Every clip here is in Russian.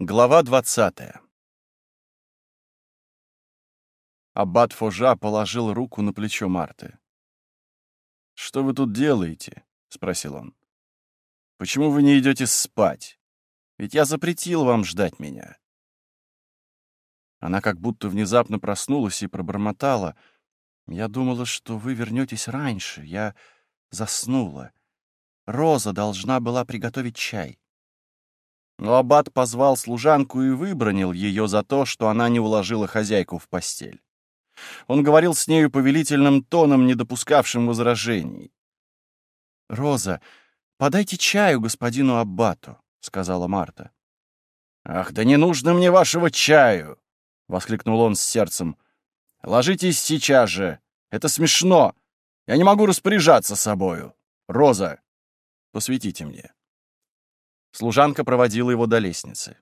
Глава 20 Аббат Фожа положил руку на плечо Марты. «Что вы тут делаете?» — спросил он. «Почему вы не идете спать? Ведь я запретил вам ждать меня». Она как будто внезапно проснулась и пробормотала. «Я думала, что вы вернетесь раньше. Я заснула. Роза должна была приготовить чай». Но аббат позвал служанку и выбронил ее за то, что она не уложила хозяйку в постель. Он говорил с нею повелительным тоном, не допускавшим возражений. «Роза, подайте чаю господину аббату», — сказала Марта. «Ах, да не нужно мне вашего чаю!» — воскликнул он с сердцем. «Ложитесь сейчас же! Это смешно! Я не могу распоряжаться собою! Роза, посветите мне!» Служанка проводила его до лестницы.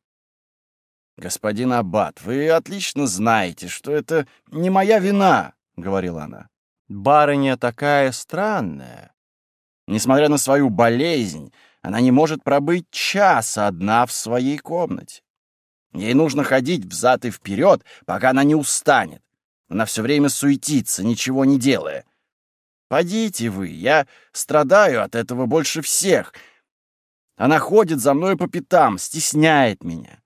«Господин Аббат, вы отлично знаете, что это не моя вина», — говорила она. «Барыня такая странная. Несмотря на свою болезнь, она не может пробыть часа одна в своей комнате. Ей нужно ходить взад и вперед, пока она не устанет. Она все время суетится, ничего не делая. Подите вы, я страдаю от этого больше всех — она ходит за мной по пятам, стесняет меня.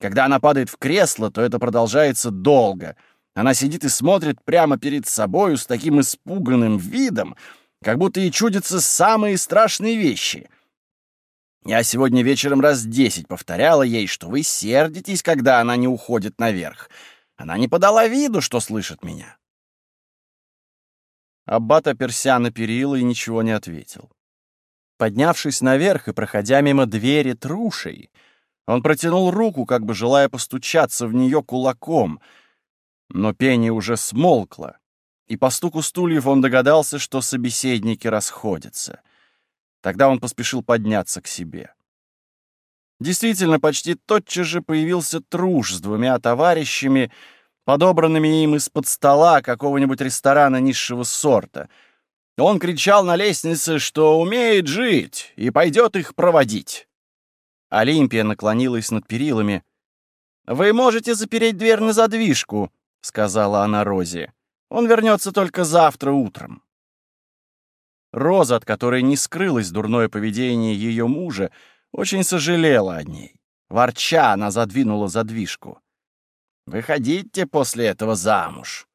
Когда она падает в кресло, то это продолжается долго. Она сидит и смотрит прямо перед собою с таким испуганным видом, как будто ей чудятся самые страшные вещи. Я сегодня вечером раз десять повторяла ей, что вы сердитесь, когда она не уходит наверх. Она не подала виду, что слышит меня. Аббат оперся на перила и ничего не ответил. Поднявшись наверх и проходя мимо двери трушей, он протянул руку, как бы желая постучаться в нее кулаком, но пение уже смолкло, и по стуку стульев он догадался, что собеседники расходятся. Тогда он поспешил подняться к себе. Действительно, почти тотчас же появился труш с двумя товарищами, подобранными им из-под стола какого-нибудь ресторана низшего сорта — он кричал на лестнице, что умеет жить и пойдет их проводить. Олимпия наклонилась над перилами. «Вы можете запереть дверь на задвижку», — сказала она Розе. «Он вернется только завтра утром». Роза, от которой не скрылось дурное поведение ее мужа, очень сожалела о ней. Ворча, она задвинула задвижку. «Выходите после этого замуж.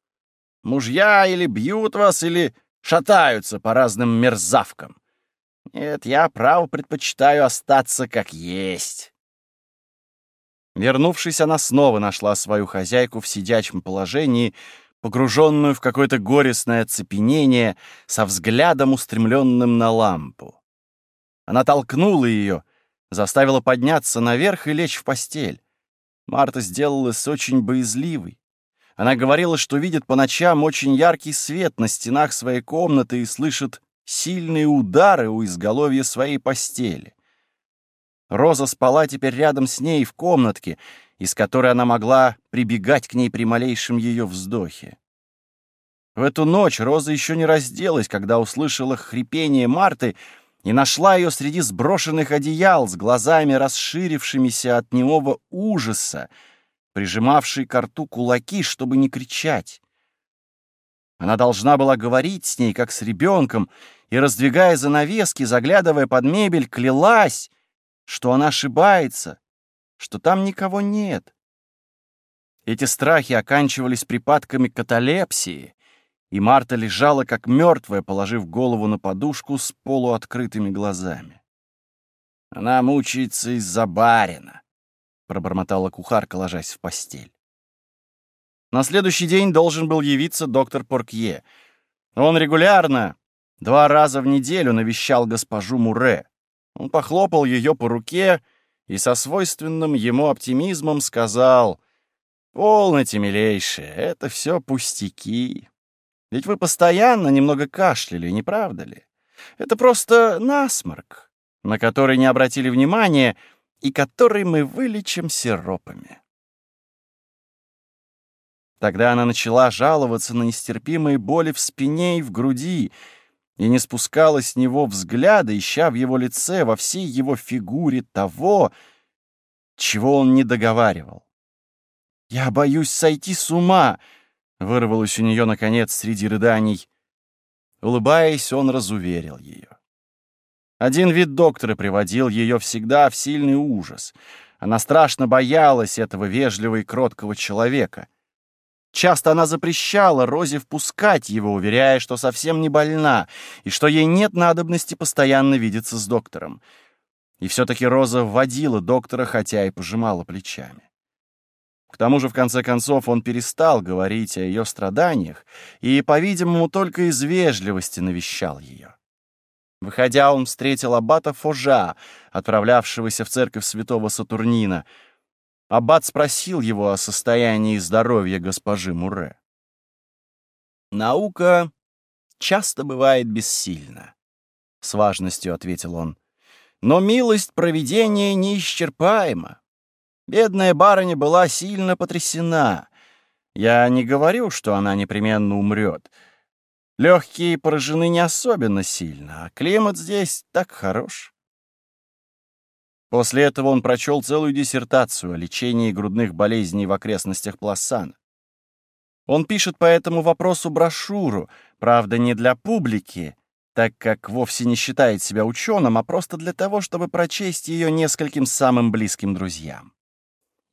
Мужья или бьют вас, или шатаются по разным мерзавкам. Нет, я, право, предпочитаю остаться как есть. Вернувшись, она снова нашла свою хозяйку в сидячем положении, погруженную в какое-то горестное оцепенение, со взглядом, устремленным на лампу. Она толкнула ее, заставила подняться наверх и лечь в постель. Марта сделалась очень боязливой. Она говорила, что видит по ночам очень яркий свет на стенах своей комнаты и слышит сильные удары у изголовья своей постели. Роза спала теперь рядом с ней в комнатке, из которой она могла прибегать к ней при малейшем ее вздохе. В эту ночь Роза еще не разделась, когда услышала хрипение Марты и нашла ее среди сброшенных одеял с глазами расширившимися от немого ужаса, прижимавший к рту кулаки, чтобы не кричать. Она должна была говорить с ней, как с ребенком, и, раздвигая занавески, заглядывая под мебель, клялась, что она ошибается, что там никого нет. Эти страхи оканчивались припадками каталепсии, и Марта лежала как мертвая, положив голову на подушку с полуоткрытыми глазами. Она мучается из-за барина пробормотала кухарка, ложась в постель. На следующий день должен был явиться доктор Поркье. Он регулярно, два раза в неделю навещал госпожу Муре. Он похлопал ее по руке и со свойственным ему оптимизмом сказал, «Полноте, милейшая, это все пустяки. Ведь вы постоянно немного кашляли, не правда ли? Это просто насморк, на который не обратили внимания, и который мы вылечим сиропами. Тогда она начала жаловаться на нестерпимые боли в спине и в груди, и не спускала с него взгляда, ища в его лице, во всей его фигуре того, чего он не договаривал. «Я боюсь сойти с ума!» — вырвалось у нее, наконец, среди рыданий. Улыбаясь, он разуверил ее. Один вид доктора приводил ее всегда в сильный ужас. Она страшно боялась этого вежливого и кроткого человека. Часто она запрещала Розе впускать его, уверяя, что совсем не больна и что ей нет надобности постоянно видеться с доктором. И все-таки Роза вводила доктора, хотя и пожимала плечами. К тому же, в конце концов, он перестал говорить о ее страданиях и, по-видимому, только из вежливости навещал ее. Выходя, он встретил аббата Фожа, отправлявшегося в церковь святого Сатурнина — Аббат спросил его о состоянии здоровья госпожи Муре. «Наука часто бывает бессильна», — с важностью ответил он. «Но милость провидения неисчерпаема. Бедная барыня была сильно потрясена. Я не говорю, что она непременно умрет. Легкие поражены не особенно сильно, а климат здесь так хорош. После этого он прочел целую диссертацию о лечении грудных болезней в окрестностях Пласана. Он пишет по этому вопросу брошюру, правда, не для публики, так как вовсе не считает себя ученым, а просто для того, чтобы прочесть ее нескольким самым близким друзьям.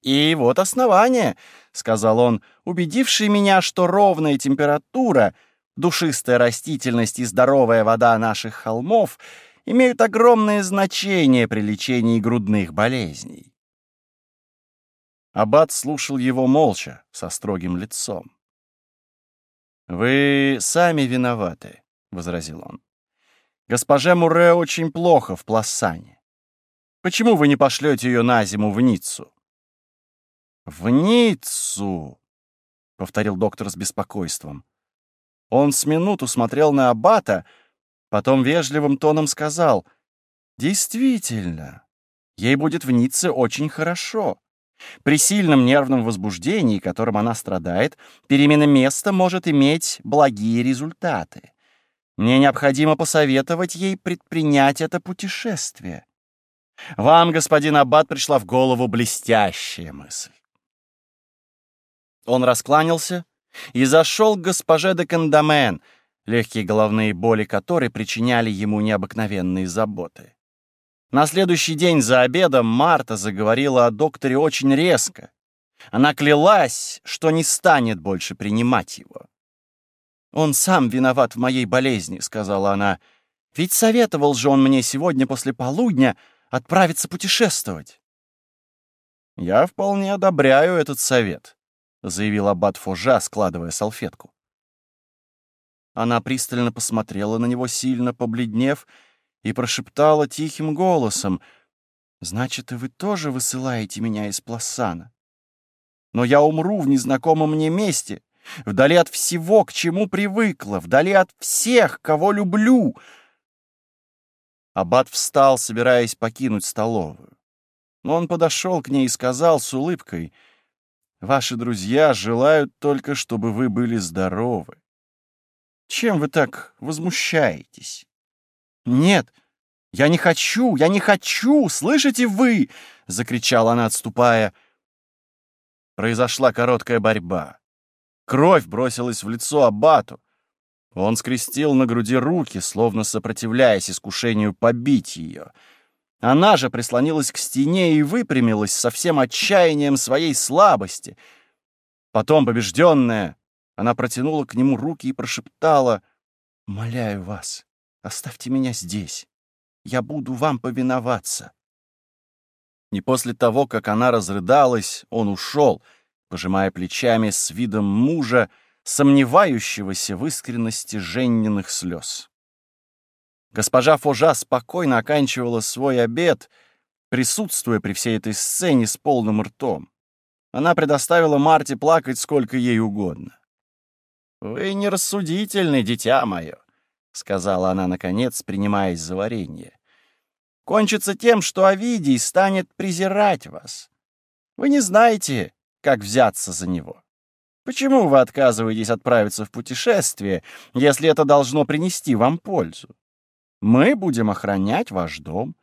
«И вот основание», — сказал он, убедивший меня, что ровная температура, душистая растительность и здоровая вода наших холмов — имеют огромное значение при лечении грудных болезней. Аббат слушал его молча, со строгим лицом. «Вы сами виноваты», — возразил он. «Госпоже Муре очень плохо в Пласане. Почему вы не пошлете ее на зиму в Ниццу?» «В Ниццу!» — повторил доктор с беспокойством. Он с минуту смотрел на Аббата, Потом вежливым тоном сказал, «Действительно, ей будет в Ницце очень хорошо. При сильном нервном возбуждении, которым она страдает, перемена места может иметь благие результаты. Мне необходимо посоветовать ей предпринять это путешествие. Вам, господин Аббат, пришла в голову блестящая мысль. Он раскланялся и зашел к госпоже де Кандамен — легкие головные боли которой причиняли ему необыкновенные заботы. На следующий день за обедом Марта заговорила о докторе очень резко. Она клялась, что не станет больше принимать его. «Он сам виноват в моей болезни», — сказала она. «Ведь советовал же он мне сегодня после полудня отправиться путешествовать». «Я вполне одобряю этот совет», — заявил аббат Фожа, складывая салфетку. Она пристально посмотрела на него, сильно побледнев, и прошептала тихим голосом, «Значит, и вы тоже высылаете меня из Пласана? Но я умру в незнакомом мне месте, вдали от всего, к чему привыкла, вдали от всех, кого люблю». Аббат встал, собираясь покинуть столовую. Но он подошел к ней и сказал с улыбкой, «Ваши друзья желают только, чтобы вы были здоровы. Чем вы так возмущаетесь? Нет, я не хочу, я не хочу, слышите вы? Закричала она, отступая. Произошла короткая борьба. Кровь бросилась в лицо Аббату. Он скрестил на груди руки, словно сопротивляясь искушению побить ее. Она же прислонилась к стене и выпрямилась со всем отчаянием своей слабости. Потом, побежденная, она протянула к нему руки и прошептала, «Моляю вас, оставьте меня здесь. Я буду вам повиноваться». Не после того, как она разрыдалась, он ушел, пожимая плечами с видом мужа, сомневающегося в искренности женниных слез. Госпожа Фожа спокойно оканчивала свой обед, присутствуя при всей этой сцене с полным ртом. Она предоставила Марте плакать сколько ей угодно. «Вы нерассудительны, дитя мое», — сказала она, наконец, принимаясь за варенье. «Кончится тем, что Овидий станет презирать вас. Вы не знаете, как взяться за него. Почему вы отказываетесь отправиться в путешествие, если это должно принести вам пользу? Мы будем охранять ваш дом.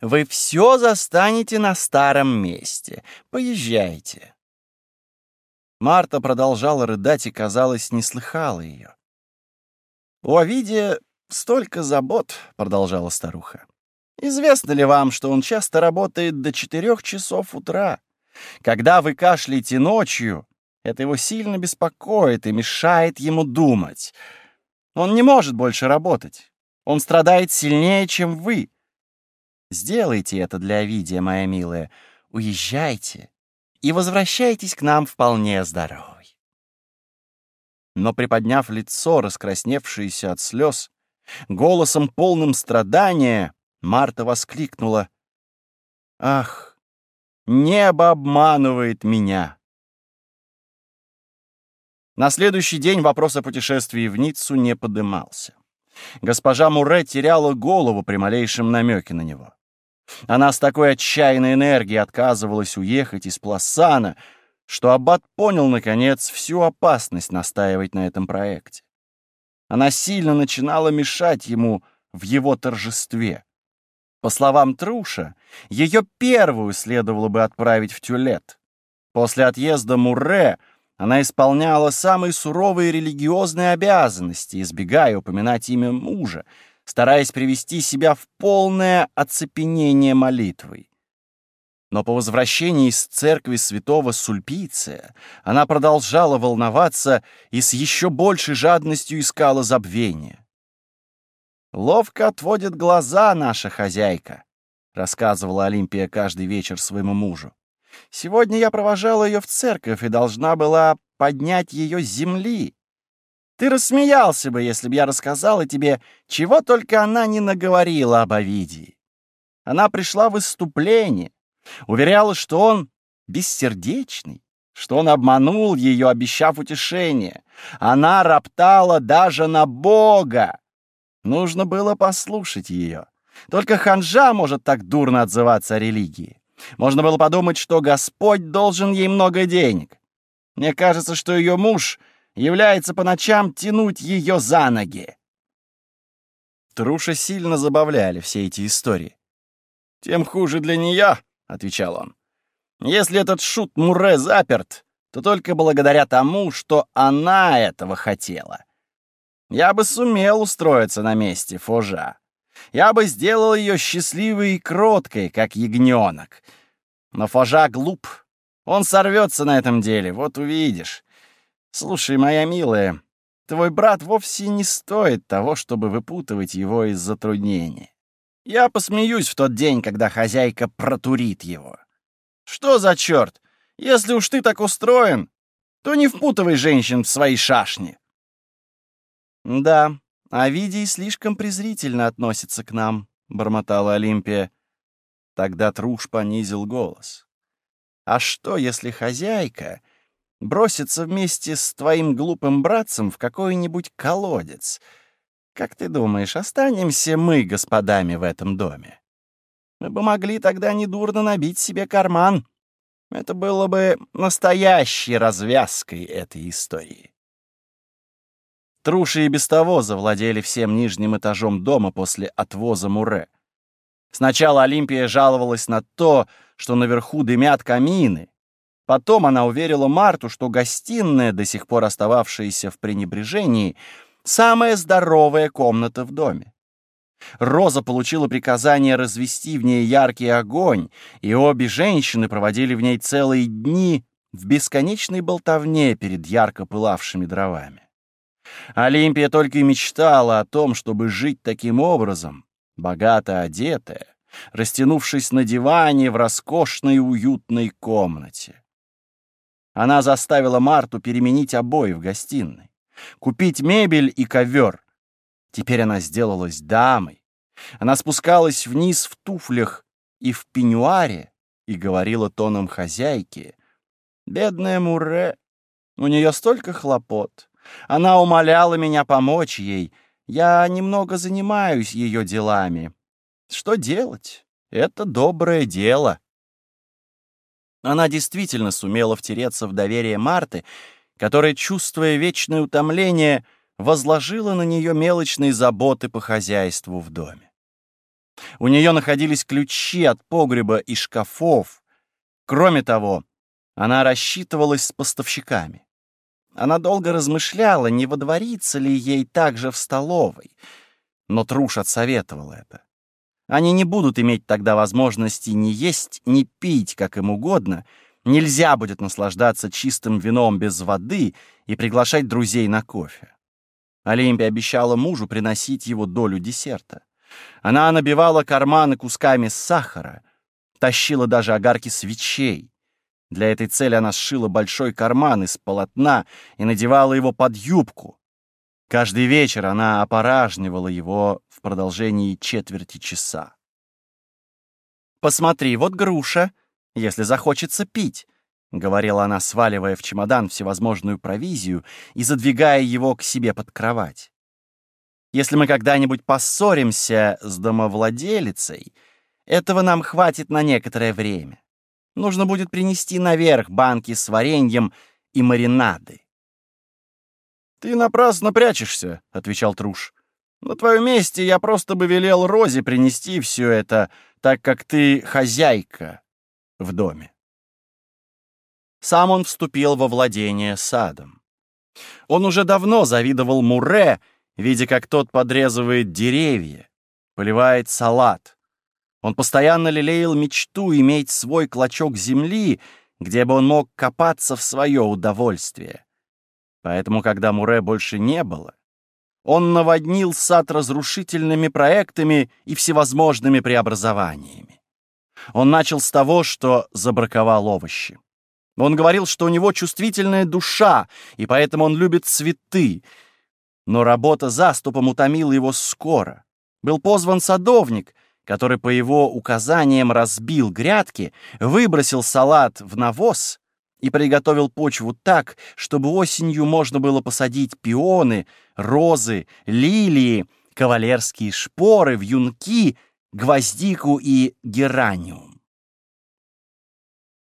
Вы все застанете на старом месте. Поезжайте. Марта продолжала рыдать и, казалось, не слыхала ее. «У Овидия столько забот», — продолжала старуха. «Известно ли вам, что он часто работает до четырех часов утра? Когда вы кашляете ночью, это его сильно беспокоит и мешает ему думать. Он не может больше работать. Он страдает сильнее, чем вы. Сделайте это для Овидия, моя милая. Уезжайте и возвращайтесь к нам вполне здоровой. Но приподняв лицо, раскрасневшееся от слез, голосом полным страдания, Марта воскликнула. «Ах, небо обманывает меня!» На следующий день вопрос о путешествии в Ниццу не подымался. Госпожа Муре теряла голову при малейшем намеке на него. Она с такой отчаянной энергией отказывалась уехать из Пласана, что Аббат понял, наконец, всю опасность настаивать на этом проекте. Она сильно начинала мешать ему в его торжестве. По словам Труша, ее первую следовало бы отправить в Тюлет. После отъезда Мурре она исполняла самые суровые религиозные обязанности, избегая упоминать имя мужа, стараясь привести себя в полное оцепенение молитвой. Но по возвращении из церкви святого Сульпиция она продолжала волноваться и с еще большей жадностью искала забвения. «Ловко отводит глаза наша хозяйка», — рассказывала Олимпия каждый вечер своему мужу. Сегодня я провожала ее в церковь и должна была поднять ее с земли. Ты рассмеялся бы, если бы я рассказала тебе, чего только она не наговорила об Овидии. Она пришла в выступление, уверяла, что он бессердечный, что он обманул ее, обещав утешение. Она роптала даже на Бога. Нужно было послушать ее. Только ханжа может так дурно отзываться о религии. Можно было подумать, что Господь должен ей много денег. Мне кажется, что ее муж является по ночам тянуть ее за ноги. Труша сильно забавляли все эти истории. «Тем хуже для нее», — отвечал он. «Если этот шут Муре заперт, то только благодаря тому, что она этого хотела. Я бы сумел устроиться на месте Фожа. Я бы сделал ее счастливой и кроткой, как ягненок. Но Фожа глуп. Он сорвется на этом деле, вот увидишь. Слушай, моя милая, твой брат вовсе не стоит того, чтобы выпутывать его из затруднения. Я посмеюсь в тот день, когда хозяйка протурит его. Что за черт? Если уж ты так устроен, то не впутывай женщин в свои шашни. Да, Овидий слишком презрительно относится к нам, бормотала Олимпия. Тогда Труш понизил голос. А что, если хозяйка бросится вместе с твоим глупым братцем в какой-нибудь колодец? Как ты думаешь, останемся мы господами в этом доме? Мы бы могли тогда недурно набить себе карман. Это было бы настоящей развязкой этой истории. Труши и без того завладели всем нижним этажом дома после отвоза Муре. Сначала Олимпия жаловалась на то, что наверху дымят камины. Потом она уверила Марту, что гостиная, до сих пор остававшаяся в пренебрежении, самая здоровая комната в доме. Роза получила приказание развести в ней яркий огонь, и обе женщины проводили в ней целые дни в бесконечной болтовне перед ярко пылавшими дровами. Олимпия только и мечтала о том, чтобы жить таким образом, богато одетая, растянувшись на диване в роскошной уютной комнате. Она заставила Марту переменить обои в гостиной, купить мебель и ковер. Теперь она сделалась дамой. Она спускалась вниз в туфлях и в пеньюаре и говорила тоном хозяйки. «Бедная Муре, у нее столько хлопот. Она умоляла меня помочь ей. Я немного занимаюсь ее делами. Что делать? Это доброе дело. Она действительно сумела втереться в доверие Марты, которая, чувствуя вечное утомление, возложила на нее мелочные заботы по хозяйству в доме. У нее находились ключи от погреба и шкафов. Кроме того, она рассчитывалась с поставщиками. Она долго размышляла, не водвориться ли ей также в столовой, но Труш отсоветовал это. Они не будут иметь тогда возможности ни есть, ни пить, как им угодно. Нельзя будет наслаждаться чистым вином без воды и приглашать друзей на кофе. Олимпия обещала мужу приносить его долю десерта. Она набивала карманы кусками сахара, тащила даже огарки свечей. Для этой цели она сшила большой карман из полотна и надевала его под юбку. Каждый вечер она опоражнивала его в продолжении четверти часа. «Посмотри, вот груша, если захочется пить», — говорила она, сваливая в чемодан всевозможную провизию и задвигая его к себе под кровать. «Если мы когда-нибудь поссоримся с домовладелицей, этого нам хватит на некоторое время. Нужно будет принести наверх банки с вареньем и маринады. «Ты напрасно прячешься», — отвечал Труш. «На твоем месте я просто бы велел Розе принести все это, так как ты хозяйка в доме». Сам он вступил во владение садом. Он уже давно завидовал Муре, видя, как тот подрезывает деревья, поливает салат. Он постоянно лелеял мечту иметь свой клочок земли, где бы он мог копаться в свое удовольствие. Поэтому, когда Муре больше не было, он наводнил сад разрушительными проектами и всевозможными преобразованиями. Он начал с того, что забраковал овощи. Он говорил, что у него чувствительная душа, и поэтому он любит цветы. Но работа заступом утомила его скоро. Был позван садовник — который по его указаниям разбил грядки, выбросил салат в навоз и приготовил почву так, чтобы осенью можно было посадить пионы, розы, лилии, кавалерские шпоры, вьюнки, гвоздику и гераниум.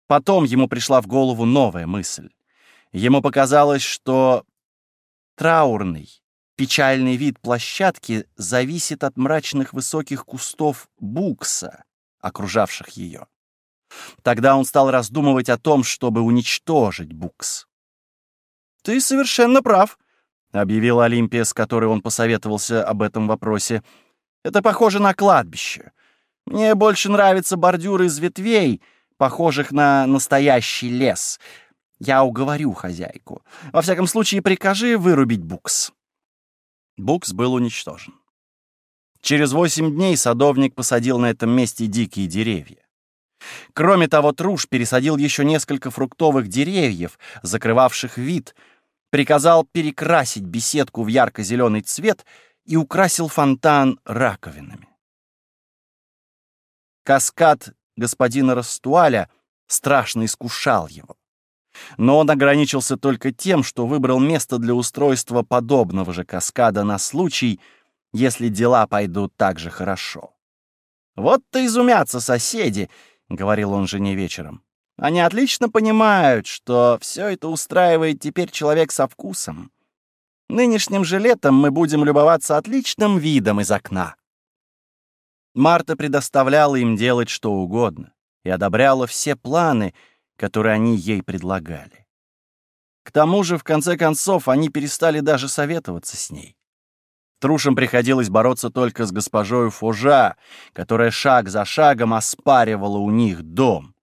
Потом ему пришла в голову новая мысль. Ему показалось, что траурный, Печальный вид площадки зависит от мрачных высоких кустов букса, окружавших ее. Тогда он стал раздумывать о том, чтобы уничтожить букс. «Ты совершенно прав», — объявила Олимпия, с которой он посоветовался об этом вопросе. «Это похоже на кладбище. Мне больше нравятся бордюры из ветвей, похожих на настоящий лес. Я уговорю хозяйку. Во всяком случае, прикажи вырубить букс». Букс был уничтожен. Через восемь дней садовник посадил на этом месте дикие деревья. Кроме того, Труш пересадил еще несколько фруктовых деревьев, закрывавших вид, приказал перекрасить беседку в ярко-зеленый цвет и украсил фонтан раковинами. Каскад господина Растуаля страшно искушал его. Но он ограничился только тем, что выбрал место для устройства подобного же каскада на случай, если дела пойдут так же хорошо. «Вот-то изумятся соседи», — говорил он жене вечером. «Они отлично понимают, что все это устраивает теперь человек со вкусом. Нынешним же летом мы будем любоваться отличным видом из окна». Марта предоставляла им делать что угодно и одобряла все планы — которые они ей предлагали. К тому же, в конце концов, они перестали даже советоваться с ней. Трушам приходилось бороться только с госпожой Фужа, которая шаг за шагом оспаривала у них дом.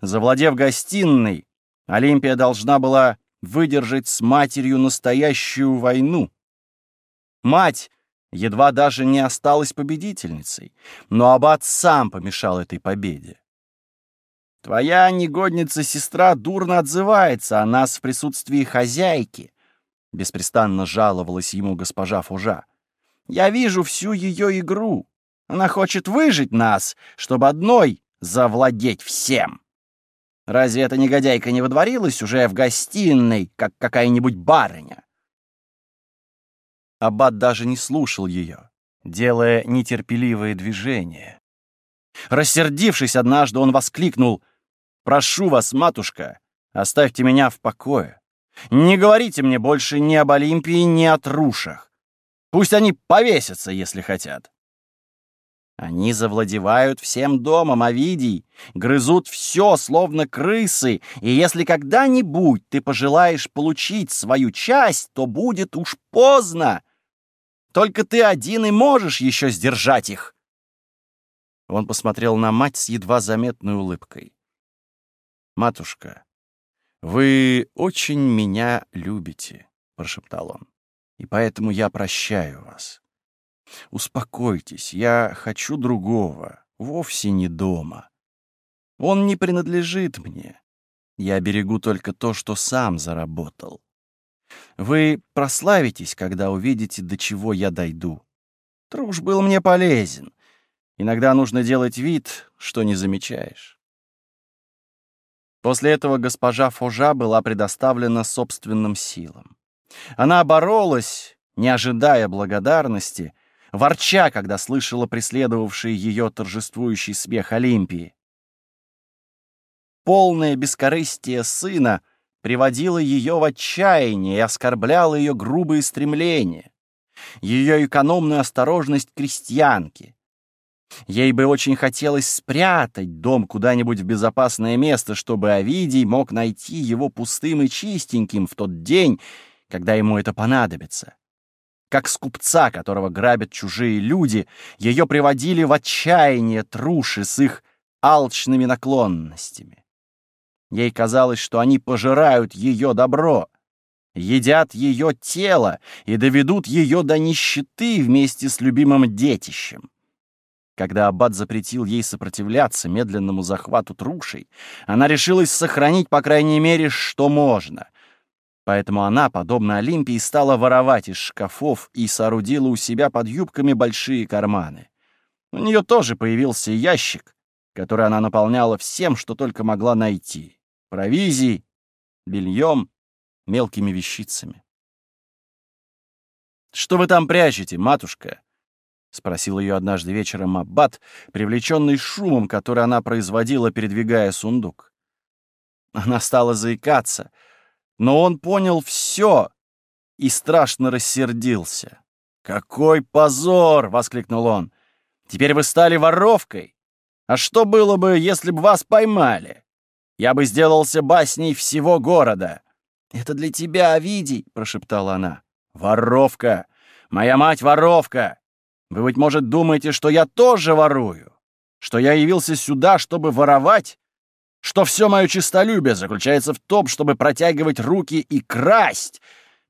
Завладев гостиной, Олимпия должна была выдержать с матерью настоящую войну. Мать едва даже не осталась победительницей, но аббат сам помешал этой победе. Твоя негодница-сестра дурно отзывается о нас в присутствии хозяйки, — беспрестанно жаловалась ему госпожа Фужа. Я вижу всю ее игру. Она хочет выжить нас, чтобы одной завладеть всем. Разве эта негодяйка не водворилась уже в гостиной, как какая-нибудь барыня? Аббат даже не слушал ее, делая нетерпеливые движения. Рассердившись однажды, он воскликнул Прошу вас, матушка, оставьте меня в покое. Не говорите мне больше ни об Олимпии, ни о трушах. Пусть они повесятся, если хотят». Они завладевают всем домом, Овидий, грызут все, словно крысы, и если когда-нибудь ты пожелаешь получить свою часть, то будет уж поздно. Только ты один и можешь еще сдержать их. Он посмотрел на мать с едва заметной улыбкой. «Матушка, вы очень меня любите», — прошептал он, — «и поэтому я прощаю вас». Успокойтесь, я хочу другого, вовсе не дома. Он не принадлежит мне. Я берегу только то, что сам заработал. Вы прославитесь, когда увидите, до чего я дойду. Труш был мне полезен. Иногда нужно делать вид, что не замечаешь. После этого госпожа Фожа была предоставлена собственным силам. Она боролась, не ожидая благодарности, ворча, когда слышала преследовавший ее торжествующий смех Олимпии. Полное бескорыстие сына приводило ее в отчаяние и оскорбляло ее грубые стремления, ее экономную осторожность крестьянки. Ей бы очень хотелось спрятать дом куда-нибудь в безопасное место, чтобы Овидий мог найти его пустым и чистеньким в тот день, когда ему это понадобится. Как скупца, которого грабят чужие люди, ее приводили в отчаяние труши с их алчными наклонностями. Ей казалось, что они пожирают ее добро, едят ее тело и доведут ее до нищеты вместе с любимым детищем. Когда аббат запретил ей сопротивляться медленному захвату трушей, она решилась сохранить, по крайней мере, что можно — Поэтому она, подобно Олимпии, стала воровать из шкафов и соорудила у себя под юбками большие карманы. У нее тоже появился ящик, который она наполняла всем, что только могла найти. Провизией, бельем, мелкими вещицами. «Что вы там прячете, матушка?» — спросил ее однажды вечером Аббат, привлеченный шумом, который она производила, передвигая сундук. Она стала заикаться — но он понял все и страшно рассердился. «Какой позор!» — воскликнул он. «Теперь вы стали воровкой. А что было бы, если бы вас поймали? Я бы сделался басней всего города». «Это для тебя, Овидий!» — прошептала она. «Воровка! Моя мать воровка! Вы, быть может, думаете, что я тоже ворую? Что я явился сюда, чтобы воровать? что все мое честолюбие заключается в том, чтобы протягивать руки и красть.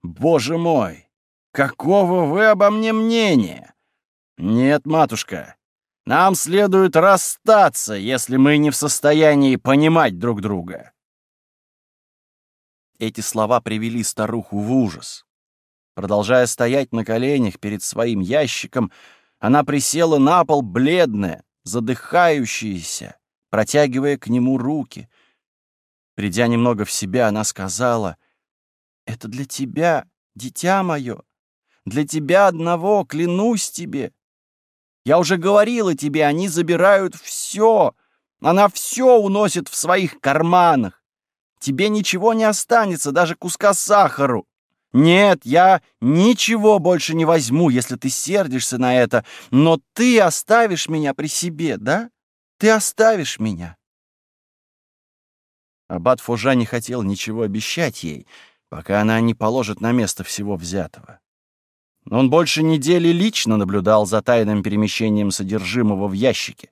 Боже мой, какого вы обо мне мнения? Нет, матушка, нам следует расстаться, если мы не в состоянии понимать друг друга. Эти слова привели старуху в ужас. Продолжая стоять на коленях перед своим ящиком, она присела на пол бледная, задыхающаяся, протягивая к нему руки. Придя немного в себя, она сказала, «Это для тебя, дитя мое, для тебя одного, клянусь тебе. Я уже говорила тебе, они забирают все, она все уносит в своих карманах. Тебе ничего не останется, даже куска сахару. Нет, я ничего больше не возьму, если ты сердишься на это, но ты оставишь меня при себе, да? Ты оставишь меня!» Аббат Фужа не хотел ничего обещать ей, пока она не положит на место всего взятого. Он больше недели лично наблюдал за тайным перемещением содержимого в ящике.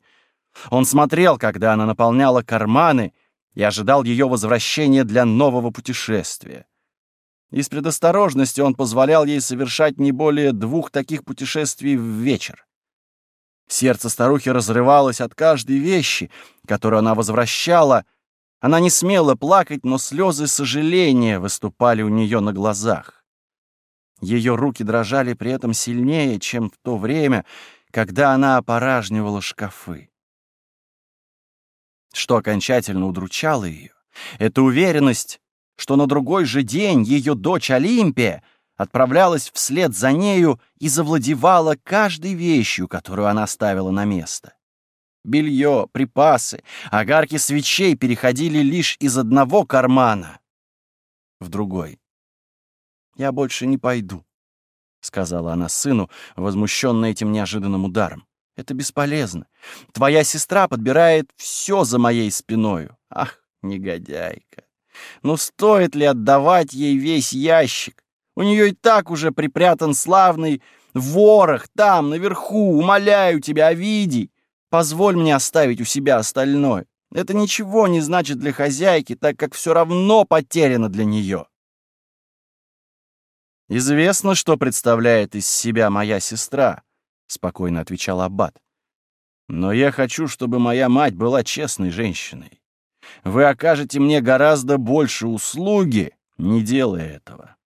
Он смотрел, когда она наполняла карманы, и ожидал ее возвращения для нового путешествия. Из предосторожности он позволял ей совершать не более двух таких путешествий в вечер. Сердце старухи разрывалось от каждой вещи, которую она возвращала. Она не смела плакать, но слезы сожаления выступали у нее на глазах. Ее руки дрожали при этом сильнее, чем в то время, когда она опоражнивала шкафы. Что окончательно удручало ее, это уверенность, что на другой же день ее дочь Олимпия — отправлялась вслед за нею и завладевала каждой вещью, которую она ставила на место. Белье, припасы, огарки свечей переходили лишь из одного кармана в другой. «Я больше не пойду», — сказала она сыну, возмущенная этим неожиданным ударом. Это бесполезно. Твоя сестра подбирает все за моей спиною. Ах, негодяйка. Ну стоит ли отдавать ей весь ящик? У нее и так уже припрятан славный ворох там, наверху. Умоляю тебя, Овидий, позволь мне оставить у себя остальное. Это ничего не значит для хозяйки, так как все равно потеряно для нее. «Известно, что представляет из себя моя сестра», — спокойно отвечал Аббат. «Но я хочу, чтобы моя мать была честной женщиной. Вы окажете мне гораздо больше услуги, не делая этого».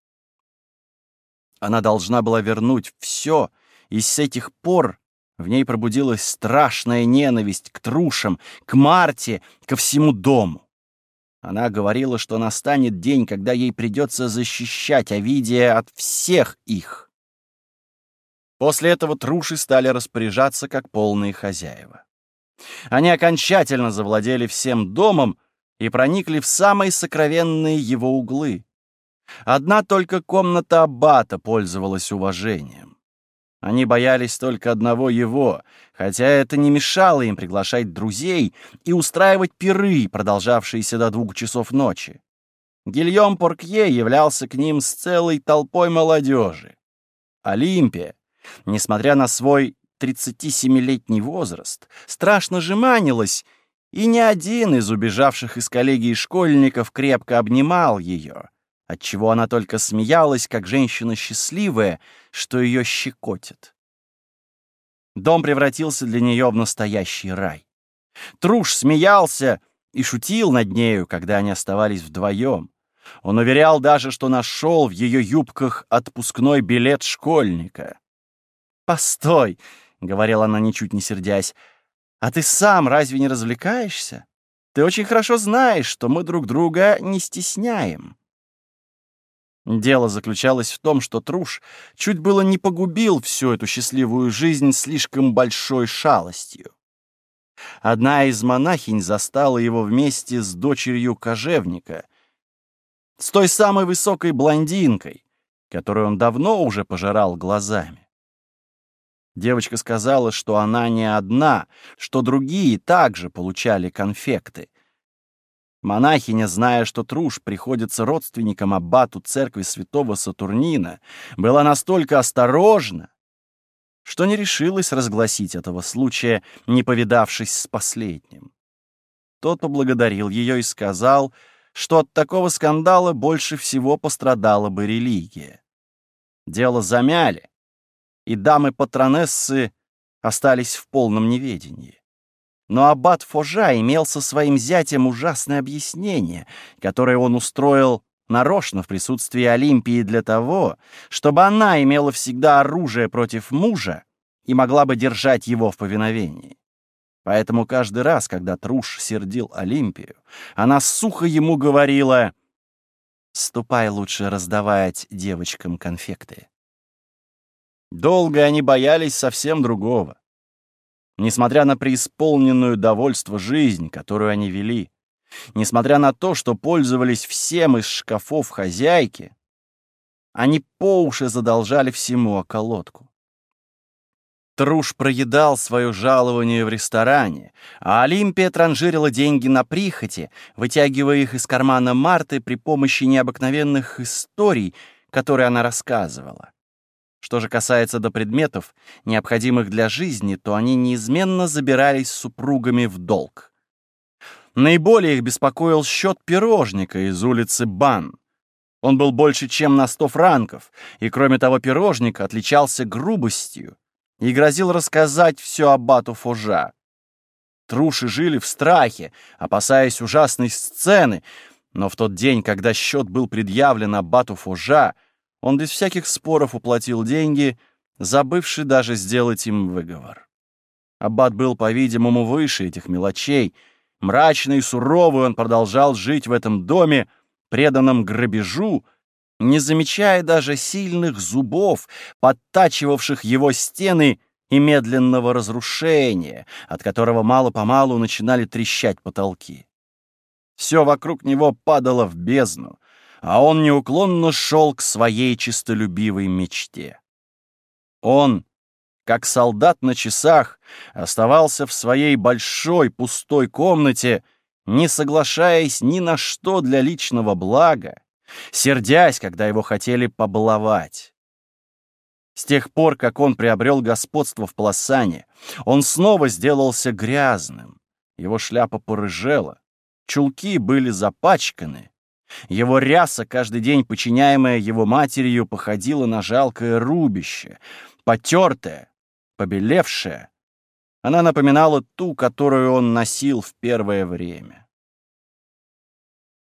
Она должна была вернуть все, и с этих пор в ней пробудилась страшная ненависть к трушам, к Марте, ко всему дому. Она говорила, что настанет день, когда ей придется защищать Овидия от всех их. После этого труши стали распоряжаться как полные хозяева. Они окончательно завладели всем домом и проникли в самые сокровенные его углы. Одна только комната аббата пользовалась уважением. Они боялись только одного его, хотя это не мешало им приглашать друзей и устраивать пиры, продолжавшиеся до двух часов ночи. Гильем Поркье являлся к ним с целой толпой молодежи. Олимпия, несмотря на свой 37-летний возраст, страшно жеманилась, и ни один из убежавших из коллегии школьников крепко обнимал ее, отчего она только смеялась, как женщина счастливая, что ее щекотит. Дом превратился для нее в настоящий рай. Труш смеялся и шутил над нею, когда они оставались вдвоем. Он уверял даже, что нашел в ее юбках отпускной билет школьника. «Постой!» — говорила она, ничуть не сердясь. «А ты сам разве не развлекаешься? Ты очень хорошо знаешь, что мы друг друга не стесняем». Дело заключалось в том, что Труш чуть было не погубил всю эту счастливую жизнь слишком большой шалостью. Одна из монахинь застала его вместе с дочерью кожевника, с той самой высокой блондинкой, которую он давно уже пожирал глазами. Девочка сказала, что она не одна, что другие также получали конфекты, Монахиня, зная, что Труш приходится родственникам аббату церкви святого Сатурнина, была настолько осторожна, что не решилась разгласить этого случая, не повидавшись с последним. Тот поблагодарил ее и сказал, что от такого скандала больше всего пострадала бы религия. Дело замяли, и дамы-патронессы остались в полном неведении. Но аббат Фожа имел со своим зятем ужасное объяснение, которое он устроил нарочно в присутствии Олимпии для того, чтобы она имела всегда оружие против мужа и могла бы держать его в повиновении. Поэтому каждый раз, когда Труш сердил Олимпию, она сухо ему говорила «Ступай лучше раздавать девочкам конфекты». Долго они боялись совсем другого. Несмотря на преисполненную довольство жизнь, которую они вели, несмотря на то, что пользовались всем из шкафов хозяйки, они по уши задолжали всему околотку. Труш проедал свое жалование в ресторане, а Олимпия транжирила деньги на прихоти, вытягивая их из кармана Марты при помощи необыкновенных историй, которые она рассказывала. Что же касается до предметов, необходимых для жизни, то они неизменно забирались супругами в долг. Наиболее их беспокоил счет пирожника из улицы Бан. Он был больше, чем на сто франков, и, кроме того, пирожник отличался грубостью и грозил рассказать все аббату Фужа. Труши жили в страхе, опасаясь ужасной сцены, но в тот день, когда счет был предъявлен аббату Фужа, он без всяких споров уплатил деньги, забывший даже сделать им выговор. Аббат был, по-видимому, выше этих мелочей. Мрачный и суровый он продолжал жить в этом доме, преданном грабежу, не замечая даже сильных зубов, подтачивавших его стены и медленного разрушения, от которого мало-помалу начинали трещать потолки. Все вокруг него падало в бездну, а он неуклонно шел к своей чистолюбивой мечте. Он, как солдат на часах, оставался в своей большой пустой комнате, не соглашаясь ни на что для личного блага, сердясь, когда его хотели побаловать. С тех пор, как он приобрел господство в Пласане, он снова сделался грязным. Его шляпа порыжела, чулки были запачканы, его ряса, каждый день подчиняемая его матерью, походила на жалкое рубище, потертое, побелевшее. Она напоминала ту, которую он носил в первое время.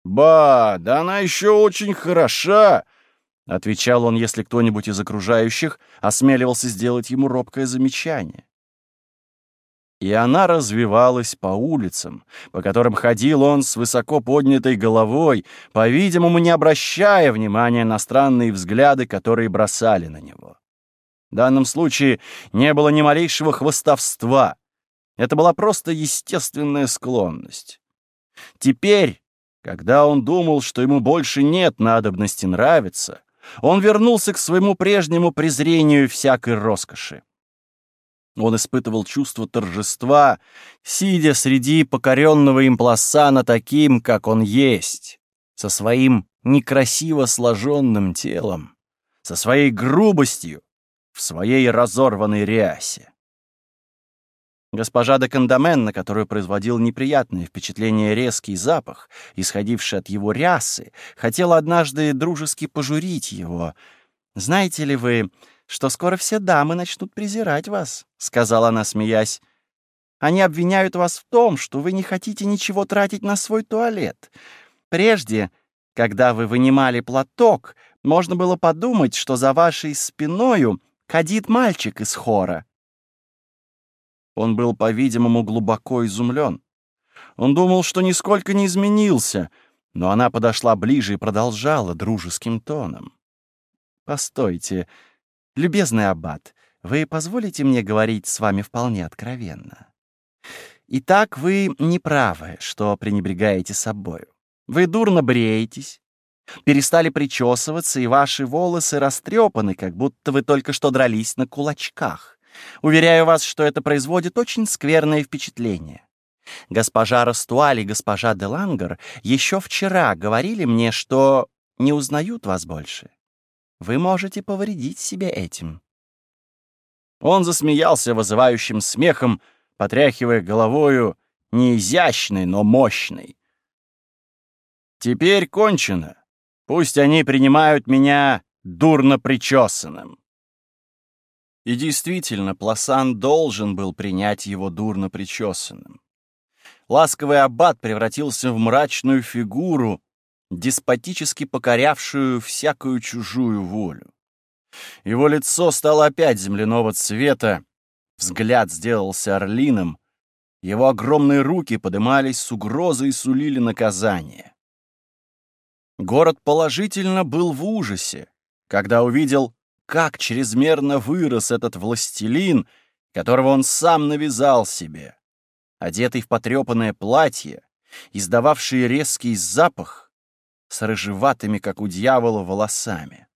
«Ба, да она еще очень хороша!» — отвечал он, если кто-нибудь из окружающих осмеливался сделать ему робкое замечание. И она развивалась по улицам, по которым ходил он с высоко поднятой головой, по-видимому, не обращая внимания на странные взгляды, которые бросали на него. В данном случае не было ни малейшего хвостовства. Это была просто естественная склонность. Теперь, когда он думал, что ему больше нет надобности нравиться, он вернулся к своему прежнему презрению всякой роскоши. Он испытывал чувство торжества, сидя среди покоренного им пласана таким, как он есть, со своим некрасиво сложенным телом, со своей грубостью, в своей разорванной рясе. Госпожа де Кандамен, на которую производил неприятное впечатление резкий запах, исходивший от его рясы, хотела однажды дружески пожурить его. «Знаете ли вы, что скоро все дамы начнут презирать вас», — сказала она, смеясь. «Они обвиняют вас в том, что вы не хотите ничего тратить на свой туалет. Прежде, когда вы вынимали платок, можно было подумать, что за вашей спиною кадит мальчик из хора». Он был, по-видимому, глубоко изумлен. Он думал, что нисколько не изменился, но она подошла ближе и продолжала дружеским тоном. «Постойте, Любезный аббат, вы позволите мне говорить с вами вполне откровенно? Итак, вы не правы, что пренебрегаете собою. Вы дурно бреетесь, перестали причесываться, и ваши волосы растрепаны, как будто вы только что дрались на кулачках. Уверяю вас, что это производит очень скверное впечатление. Госпожа Растуаль и госпожа Делангер еще вчера говорили мне, что не узнают вас больше. Вы можете повредить себе этим». Он засмеялся вызывающим смехом, потряхивая головою, не изящной, но мощной. «Теперь кончено. Пусть они принимают меня дурно причесанным». И действительно, Пласан должен был принять его дурно причесанным. Ласковый аббат превратился в мрачную фигуру, деспотически покорявшую всякую чужую волю. Его лицо стало опять земляного цвета, взгляд сделался орлиным, его огромные руки подымались с угрозой и сулили наказание. Город положительно был в ужасе, когда увидел, как чрезмерно вырос этот властелин, которого он сам навязал себе, одетый в потрепанное платье, издававший резкий запах, с рыжеватыми, как у дьявола, волосами.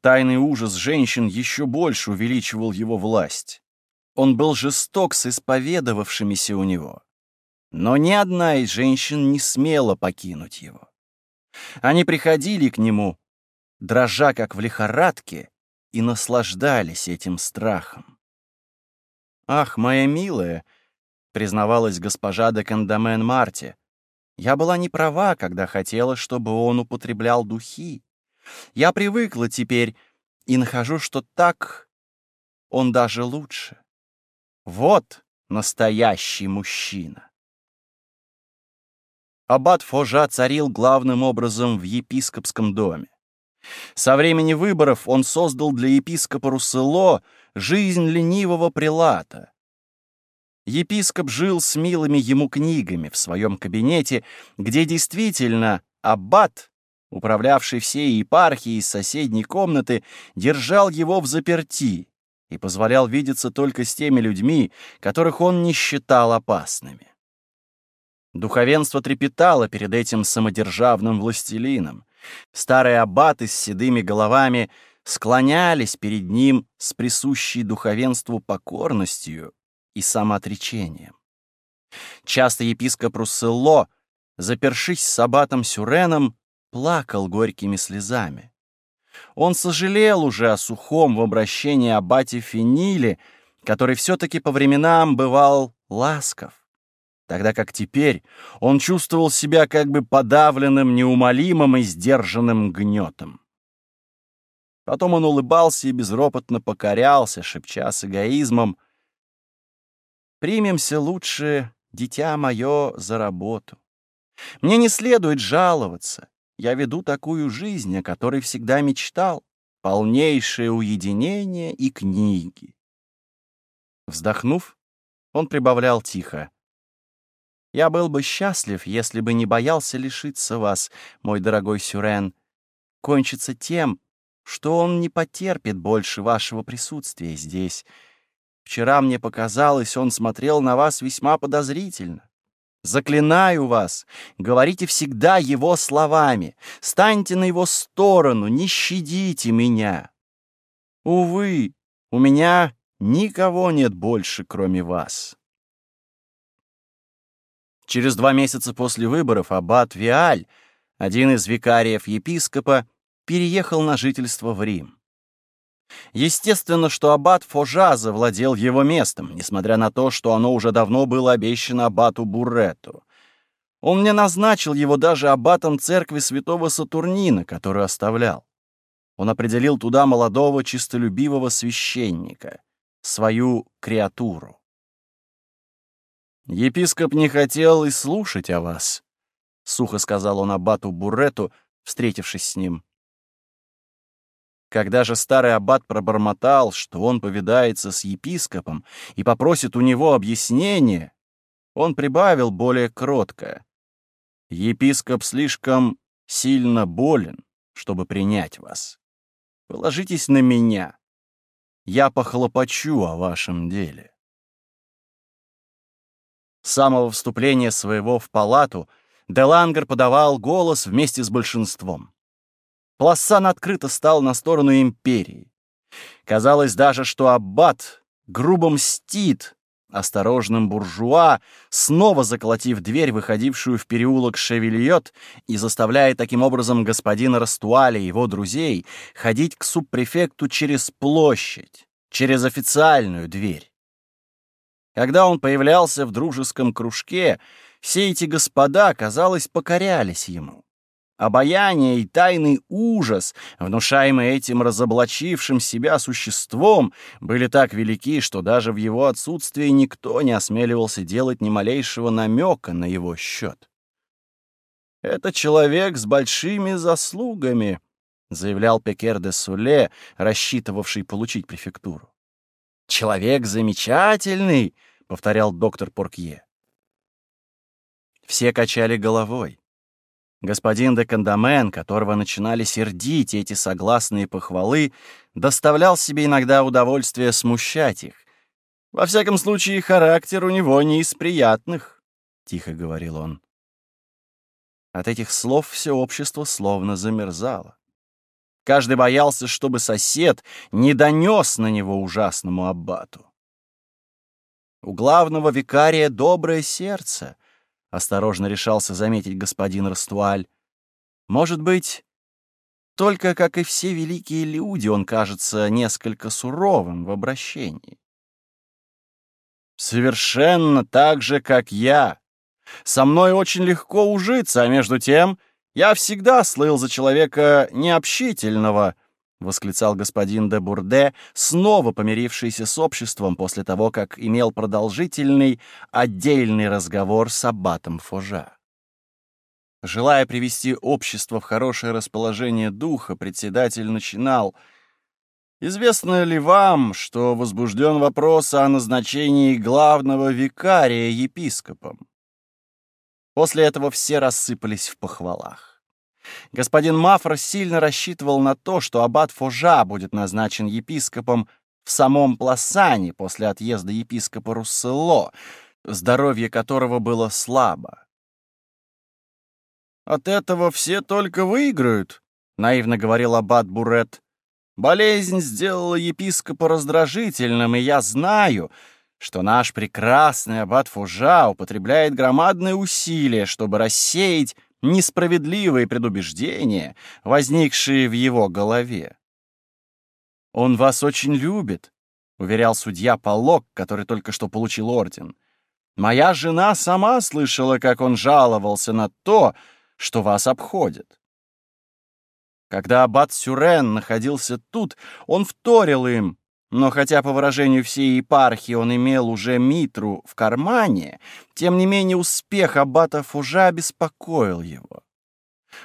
Тайный ужас женщин еще больше увеличивал его власть. Он был жесток с исповедовавшимися у него. Но ни одна из женщин не смела покинуть его. Они приходили к нему, дрожа как в лихорадке, и наслаждались этим страхом. «Ах, моя милая!» — признавалась госпожа де Кандамен Марти, я была не права, когда хотела, чтобы он употреблял духи. Я привыкла теперь и нахожу, что так он даже лучше. Вот настоящий мужчина. Аббат Фожа царил главным образом в епископском доме. Со времени выборов он создал для епископа Руссело жизнь ленивого прилата — Епископ жил с милыми ему книгами в своем кабинете, где действительно аббат, управлявший всей епархией из соседней комнаты, держал его в заперти и позволял видеться только с теми людьми, которых он не считал опасными. Духовенство трепетало перед этим самодержавным властелином. Старые аббаты с седыми головами склонялись перед ним с присущей духовенству покорностью и самоотречением. Часто епископ Русселло, запершись с аббатом Сюреном, плакал горькими слезами. Он сожалел уже о сухом в обращении аббате Фениле, который все-таки по временам бывал ласков, тогда как теперь он чувствовал себя как бы подавленным, неумолимым и сдержанным гнетом. Потом он улыбался и безропотно покорялся, шепча с эгоизмом «Примемся лучше, дитя мое, за работу. Мне не следует жаловаться. Я веду такую жизнь, о которой всегда мечтал. Полнейшее уединение и книги. Вздохнув, он прибавлял тихо. «Я был бы счастлив, если бы не боялся лишиться вас, мой дорогой Сюрен. Кончится тем, что он не потерпит больше вашего присутствия здесь. Вчера мне показалось, он смотрел на вас весьма подозрительно. Заклинаю вас, говорите всегда его словами, станьте на его сторону, не щадите меня. Увы, у меня никого нет больше, кроме вас. Через два месяца после выборов аббат Виаль, один из викариев епископа, переехал на жительство в Рим. Естественно, что аббат Фожа завладел его местом, несмотря на то, что оно уже давно было обещано аббату Буррету. Он мне назначил его даже аббатом церкви святого Сатурнина, которую оставлял. Он определил туда молодого чистолюбивого священника, свою креатуру. «Епископ не хотел и слушать о вас», — сухо сказал он аббату Буррету, встретившись с ним. Когда же старый аббат пробормотал, что он повидается с епископом и попросит у него объяснения, он прибавил более кротко. «Епископ слишком сильно болен, чтобы принять вас. Положитесь на меня. Я похлопочу о вашем деле». С самого вступления своего в палату Делангер подавал голос вместе с большинством. Пласан открыто стал на сторону империи. Казалось даже, что аббат грубо мстит осторожным буржуа, снова заколотив дверь, выходившую в переулок Шевельот, и заставляя таким образом господина Растуаля и его друзей ходить к субпрефекту через площадь, через официальную дверь. Когда он появлялся в дружеском кружке, все эти господа, казалось, покорялись ему. Обаяние и тайный ужас, внушаемые этим разоблачившим себя существом, были так велики, что даже в его отсутствии никто не осмеливался делать ни малейшего намека на его счет. «Это человек с большими заслугами», — заявлял Пекер де Суле, рассчитывавший получить префектуру. «Человек замечательный», — повторял доктор Поркье. Все качали головой. Господин де Кандамен, которого начинали сердить эти согласные похвалы, доставлял себе иногда удовольствие смущать их. «Во всяком случае, характер у него не из приятных», — тихо говорил он. От этих слов все общество словно замерзало. Каждый боялся, чтобы сосед не донес на него ужасному аббату. У главного викария доброе сердце —— осторожно решался заметить господин Растуаль. «Может быть, только, как и все великие люди, он кажется несколько суровым в обращении». «Совершенно так же, как я. Со мной очень легко ужиться, а между тем я всегда слыл за человека необщительного», — восклицал господин де Бурде, снова помирившийся с обществом после того, как имел продолжительный отдельный разговор с аббатом Фожа. Желая привести общество в хорошее расположение духа, председатель начинал «Известно ли вам, что возбужден вопрос о назначении главного викария епископом?» После этого все рассыпались в похвалах. Господин Мафр сильно рассчитывал на то, что аббат Фожа будет назначен епископом в самом Пласане после отъезда епископа Руссело, здоровье которого было слабо. «От этого все только выиграют», — наивно говорил аббат Бурет. Болезнь сделала епископа раздражительным, и я знаю, что наш прекрасный аббат Фужа употребляет громадные усилия, чтобы рассеять несправедливые предубеждения, возникшие в его голове. «Он вас очень любит», — уверял судья Полок, который только что получил орден. «Моя жена сама слышала, как он жаловался на то, что вас обходит. Когда аббат Сюрен находился тут, он вторил им, но хотя по выражению всей епархии он имел уже митру в кармане, тем не менее успех аббата Фужа беспокоил его.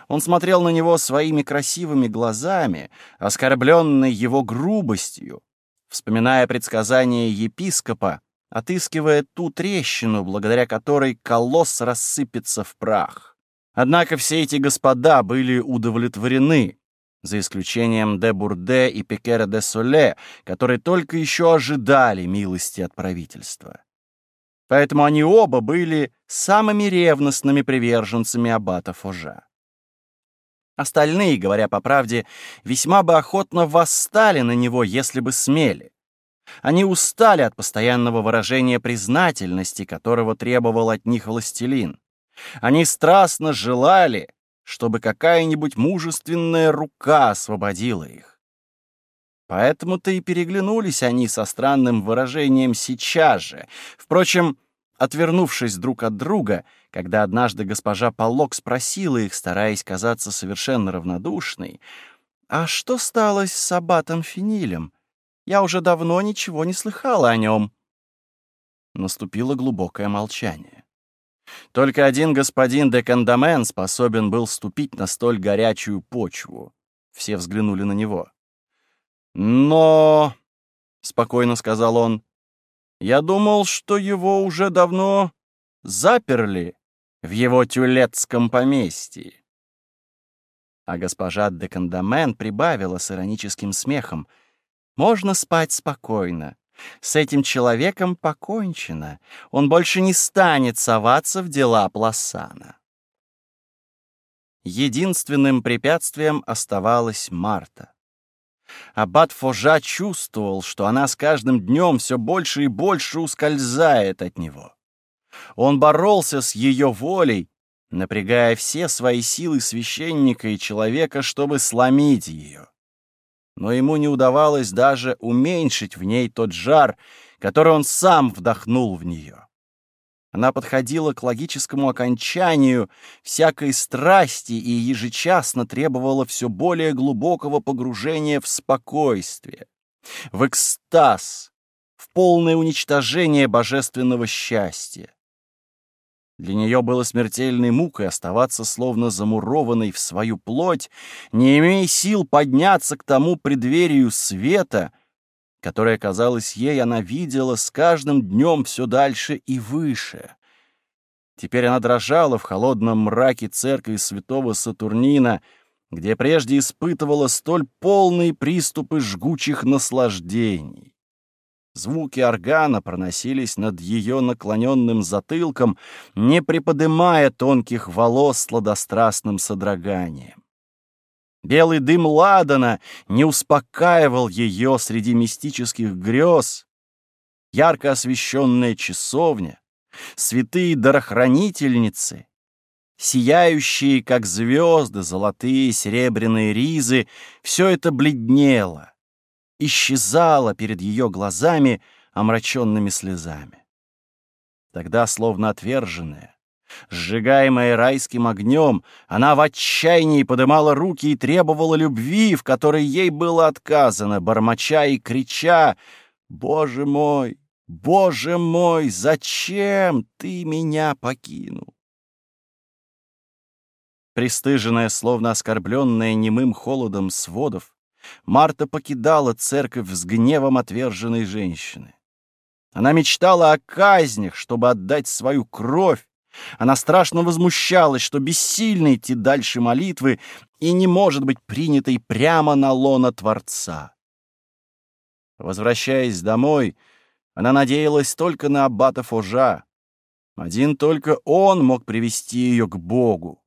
Он смотрел на него своими красивыми глазами, оскорбленный его грубостью, вспоминая предсказания епископа, отыскивая ту трещину, благодаря которой колосс рассыпется в прах. Однако все эти господа были удовлетворены, за исключением де Бурде и Пекера де Соле, которые только еще ожидали милости от правительства. Поэтому они оба были самыми ревностными приверженцами аббата Фожа. Остальные, говоря по правде, весьма бы охотно восстали на него, если бы смели. Они устали от постоянного выражения признательности, которого требовал от них властелин. Они страстно желали, чтобы какая-нибудь мужественная рука освободила их. Поэтому-то и переглянулись они со странным выражением сейчас же. Впрочем, отвернувшись друг от друга, когда однажды госпожа Полок спросила их, стараясь казаться совершенно равнодушной, «А что стало с аббатом Финилем? Я уже давно ничего не слыхала о нем». Наступило глубокое молчание. Только один господин де Кандамен способен был ступить на столь горячую почву. Все взглянули на него. «Но...» — спокойно сказал он. «Я думал, что его уже давно заперли в его тюлетском поместье». А госпожа де Кандамен прибавила с ироническим смехом. «Можно спать спокойно. С этим человеком покончено. Он больше не станет соваться в дела Пласана. Единственным препятствием оставалась Марта. Аббат Фожа чувствовал, что она с каждым днем все больше и больше ускользает от него. Он боролся с ее волей, напрягая все свои силы священника и человека, чтобы сломить ее но ему не удавалось даже уменьшить в ней тот жар, который он сам вдохнул в нее. Она подходила к логическому окончанию всякой страсти и ежечасно требовала все более глубокого погружения в спокойствие, в экстаз, в полное уничтожение божественного счастья. Для нее было смертельной мукой оставаться словно замурованной в свою плоть, не имея сил подняться к тому преддверию света, которое, казалось ей, она видела с каждым днем все дальше и выше. Теперь она дрожала в холодном мраке церкви святого Сатурнина, где прежде испытывала столь полные приступы жгучих наслаждений. Звуки органа проносились над ее наклоненным затылком, не приподымая тонких волос сладострастным содроганием. Белый дым ладана не успокаивал ее среди мистических грез. Ярко освещенная часовня, святые дарохранительницы, сияющие, как звезды, золотые серебряные ризы — все это бледнело исчезала перед ее глазами омраченными слезами. Тогда, словно отверженная, сжигаемая райским огнем, она в отчаянии подымала руки и требовала любви, в которой ей было отказано, бормоча и крича «Боже мой! Боже мой! Зачем ты меня покинул?» Престыженная, словно оскорбленная немым холодом сводов, Марта покидала церковь с гневом отверженной женщины. Она мечтала о казнях, чтобы отдать свою кровь. Она страшно возмущалась, что бессильно идти дальше молитвы и не может быть принятой прямо на лона Творца. Возвращаясь домой, она надеялась только на аббата Фожа. Один только он мог привести ее к Богу.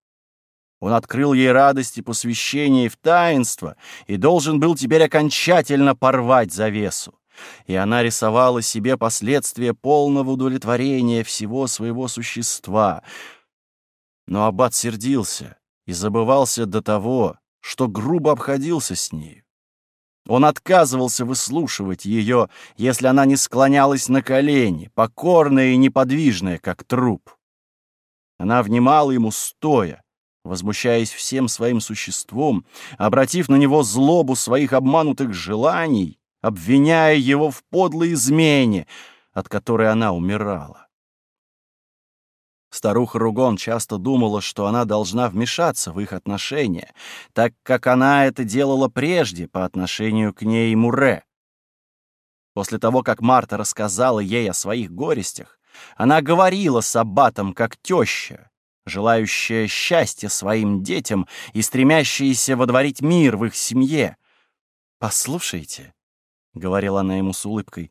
Он открыл ей радость и посвящение в таинство и должен был теперь окончательно порвать завесу. И она рисовала себе последствия полного удовлетворения всего своего существа. Но аббат сердился и забывался до того, что грубо обходился с ней. Он отказывался выслушивать ее, если она не склонялась на колени, покорная и неподвижная, как труп. Она внимала ему стоя, возмущаясь всем своим существом, обратив на него злобу своих обманутых желаний, обвиняя его в подлой измене, от которой она умирала. Старуха Ругон часто думала, что она должна вмешаться в их отношения, так как она это делала прежде по отношению к ней Муре. После того, как Марта рассказала ей о своих горестях, она говорила с аббатом как теща, желающая счастья своим детям и стремящаяся водворить мир в их семье. «Послушайте», — говорила она ему с улыбкой,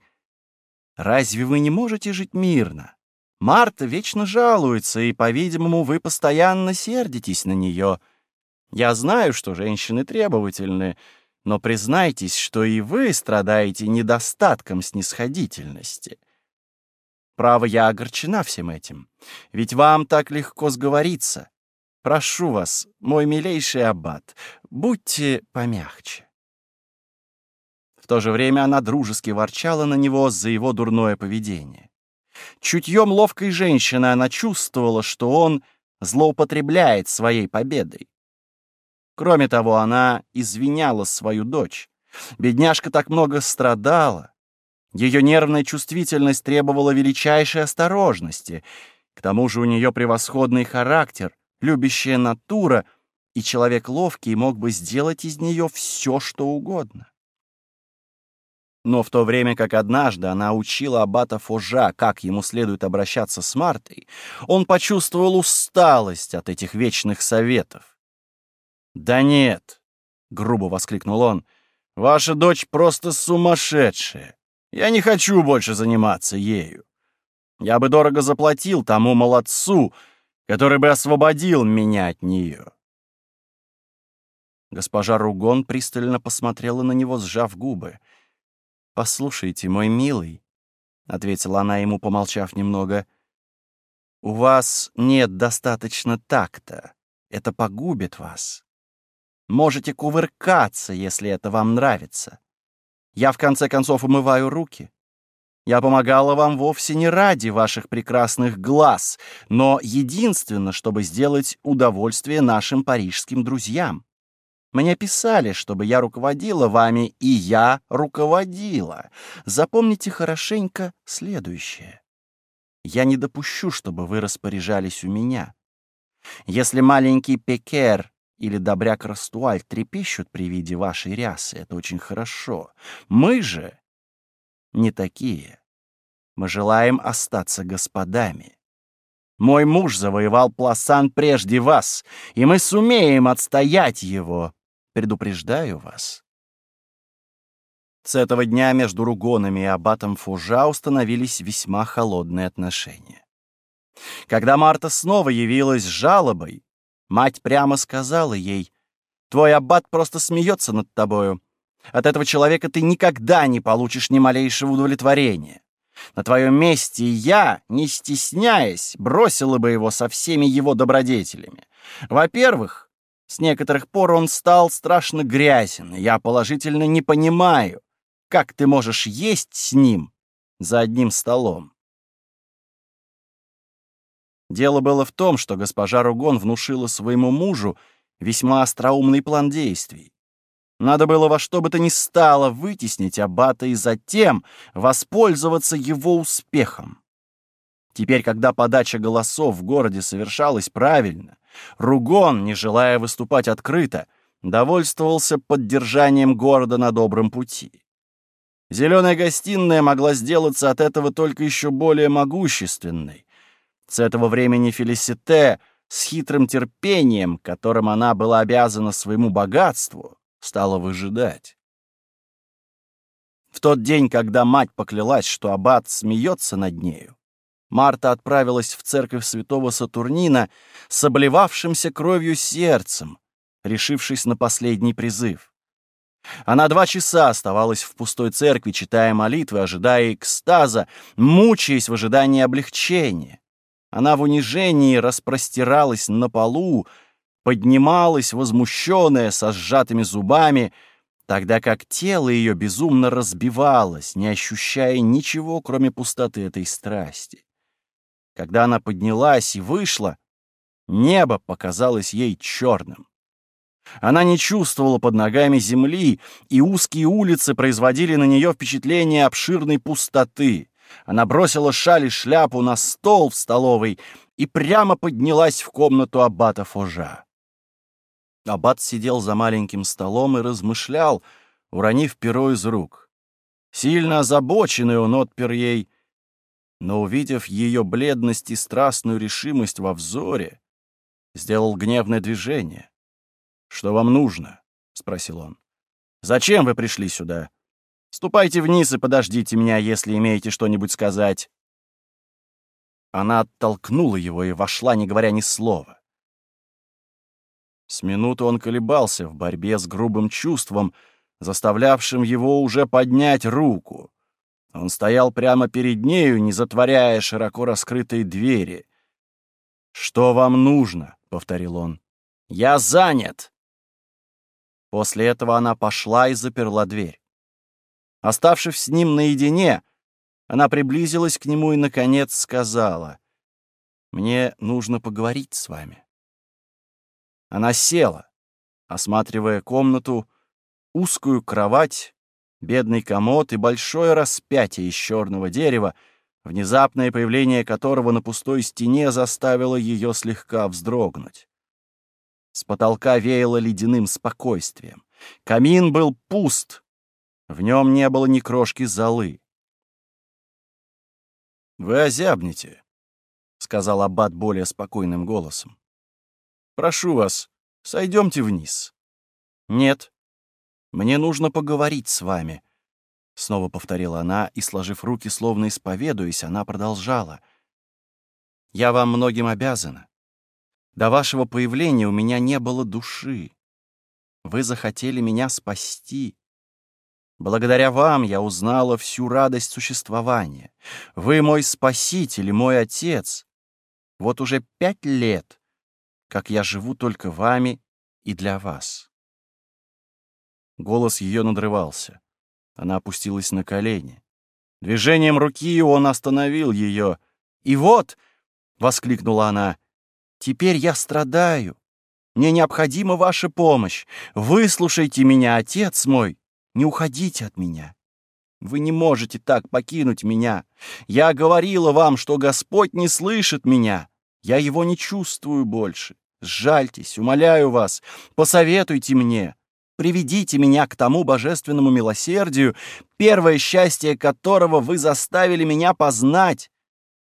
— «разве вы не можете жить мирно? Марта вечно жалуется, и, по-видимому, вы постоянно сердитесь на нее. Я знаю, что женщины требовательны, но признайтесь, что и вы страдаете недостатком снисходительности». Право, я огорчена всем этим. Ведь вам так легко сговориться. Прошу вас, мой милейший аббат, будьте помягче. В то же время она дружески ворчала на него за его дурное поведение. Чутьем ловкой женщины она чувствовала, что он злоупотребляет своей победой. Кроме того, она извиняла свою дочь. Бедняжка так много страдала, ее нервная чувствительность требовала величайшей осторожности. К тому же у нее превосходный характер, любящая натура, и человек ловкий мог бы сделать из нее все, что угодно. Но в то время как однажды она учила аббата Фожа, как ему следует обращаться с Мартой, он почувствовал усталость от этих вечных советов. «Да нет!» — грубо воскликнул он. «Ваша дочь просто сумасшедшая. Я не хочу больше заниматься ею. Я бы дорого заплатил тому молодцу, который бы освободил меня от нее. Госпожа Ругон пристально посмотрела на него, сжав губы. «Послушайте, мой милый», — ответила она ему, помолчав немного, — «у вас нет достаточно такта. Это погубит вас. Можете кувыркаться, если это вам нравится. Я, в конце концов, умываю руки. Я помогала вам вовсе не ради ваших прекрасных глаз, но единственно, чтобы сделать удовольствие нашим парижским друзьям. Мне писали, чтобы я руководила вами, и я руководила. Запомните хорошенько следующее. Я не допущу, чтобы вы распоряжались у меня. Если маленький Пекер или добряк Растуаль трепещут при виде вашей рясы. Это очень хорошо. Мы же не такие. Мы желаем остаться господами. Мой муж завоевал Пласан прежде вас, и мы сумеем отстоять его. Предупреждаю вас. С этого дня между Ругонами и аббатом Фужа установились весьма холодные отношения. Когда Марта снова явилась с жалобой, Мать прямо сказала ей, «Твой аббат просто смеется над тобою. От этого человека ты никогда не получишь ни малейшего удовлетворения. На твоем месте я, не стесняясь, бросила бы его со всеми его добродетелями. Во-первых, с некоторых пор он стал страшно грязен, и я положительно не понимаю, как ты можешь есть с ним за одним столом. Дело было в том, что госпожа Ругон внушила своему мужу весьма остроумный план действий. Надо было во что бы то ни стало вытеснить аббата и затем воспользоваться его успехом. Теперь, когда подача голосов в городе совершалась правильно, Ругон, не желая выступать открыто, довольствовался поддержанием города на добром пути. Зеленая гостиная могла сделаться от этого только еще более могущественной, с этого времени Фелисите с хитрым терпением, которым она была обязана своему богатству, стала выжидать. В тот день, когда мать поклялась, что аббат смеется над нею, Марта отправилась в церковь святого Сатурнина с обливавшимся кровью сердцем, решившись на последний призыв. Она два часа оставалась в пустой церкви, читая молитвы, ожидая экстаза, мучаясь в ожидании облегчения. Она в унижении распростиралась на полу, поднималась, возмущенная, со сжатыми зубами, тогда как тело ее безумно разбивалось, не ощущая ничего, кроме пустоты этой страсти. Когда она поднялась и вышла, небо показалось ей черным. Она не чувствовала под ногами земли, и узкие улицы производили на нее впечатление обширной пустоты. Она бросила шаль и шляпу на стол в столовой и прямо поднялась в комнату аббата Фожа. Аббат сидел за маленьким столом и размышлял, уронив перо из рук. Сильно озабоченный он отпер ей но, увидев ее бледность и страстную решимость во взоре, сделал гневное движение. «Что вам нужно?» — спросил он. «Зачем вы пришли сюда? Ступайте вниз и подождите меня, если имеете что-нибудь сказать». Она оттолкнула его и вошла, не говоря ни слова. С минуты он колебался в борьбе с грубым чувством, заставлявшим его уже поднять руку. Он стоял прямо перед нею, не затворяя широко раскрытые двери. «Что вам нужно?» — повторил он. «Я занят!» После этого она пошла и заперла дверь. Оставшись с ним наедине, она приблизилась к нему и, наконец, сказала, «Мне нужно поговорить с вами». Она села, осматривая комнату, узкую кровать, бедный комод и большое распятие из черного дерева, внезапное появление которого на пустой стене заставило ее слегка вздрогнуть. С потолка веяло ледяным спокойствием. Камин был пуст. В нем не было ни крошки золы. «Вы озябнете», — сказал Аббат более спокойным голосом. «Прошу вас, сойдемте вниз». «Нет», «Мне нужно поговорить с вами», — снова повторила она, и, сложив руки, словно исповедуясь, она продолжала. «Я вам многим обязана. До вашего появления у меня не было души. Вы захотели меня спасти. Благодаря вам я узнала всю радость существования. Вы мой спаситель мой отец. Вот уже пять лет, как я живу только вами и для вас». Голос ее надрывался. Она опустилась на колени. Движением руки он остановил ее. «И вот!» — воскликнула она. «Теперь я страдаю. Мне необходима ваша помощь. Выслушайте меня, отец мой. Не уходите от меня. Вы не можете так покинуть меня. Я говорила вам, что Господь не слышит меня. Я его не чувствую больше. Сжальтесь, умоляю вас, посоветуйте мне. Приведите меня к тому божественному милосердию, первое счастье которого вы заставили меня познать.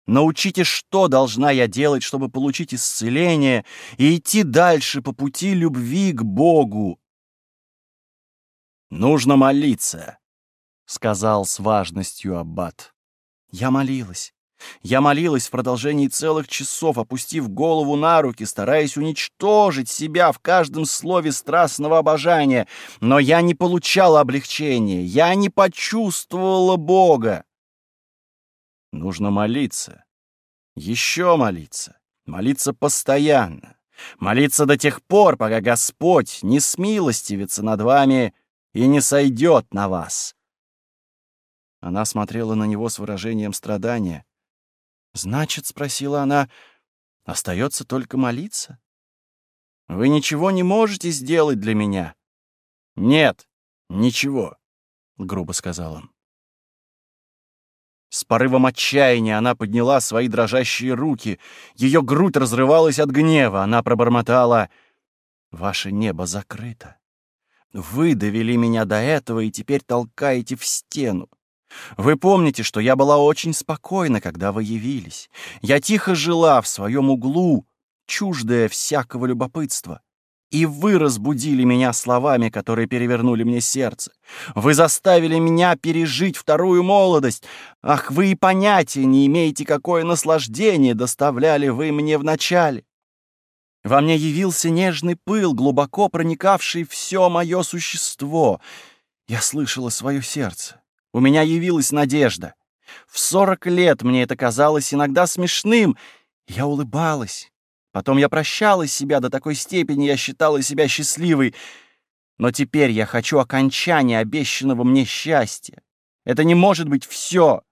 Научите, что должна я делать, чтобы получить исцеление и идти дальше по пути любви к Богу. «Нужно молиться», — сказал с важностью Аббат. Я молилась. Я молилась в продолжении целых часов, опустив голову на руки, стараясь уничтожить себя в каждом слове страстного обожания, но я не получала облегчения, я не почувствовала Бога. Нужно молиться, еще молиться, молиться постоянно, молиться до тех пор, пока Господь не смилостивится над вами и не сойдет на вас. Она смотрела на него с выражением страдания. «Значит, — спросила она, — остается только молиться? Вы ничего не можете сделать для меня?» «Нет, ничего», — грубо сказал он. С порывом отчаяния она подняла свои дрожащие руки. Ее грудь разрывалась от гнева. Она пробормотала. «Ваше небо закрыто. Вы довели меня до этого и теперь толкаете в стену. Вы помните, что я была очень спокойна, когда вы явились. Я тихо жила в своем углу, чуждая всякого любопытства. И вы разбудили меня словами, которые перевернули мне сердце. Вы заставили меня пережить вторую молодость. Ах, вы и понятия не имеете, какое наслаждение доставляли вы мне вначале. Во мне явился нежный пыл, глубоко проникавший все мое существо. Я слышала свое сердце. У меня явилась надежда. В сорок лет мне это казалось иногда смешным. Я улыбалась. Потом я прощала себя до такой степени, я считала себя счастливой. Но теперь я хочу окончания обещанного мне счастья. Это не может быть все.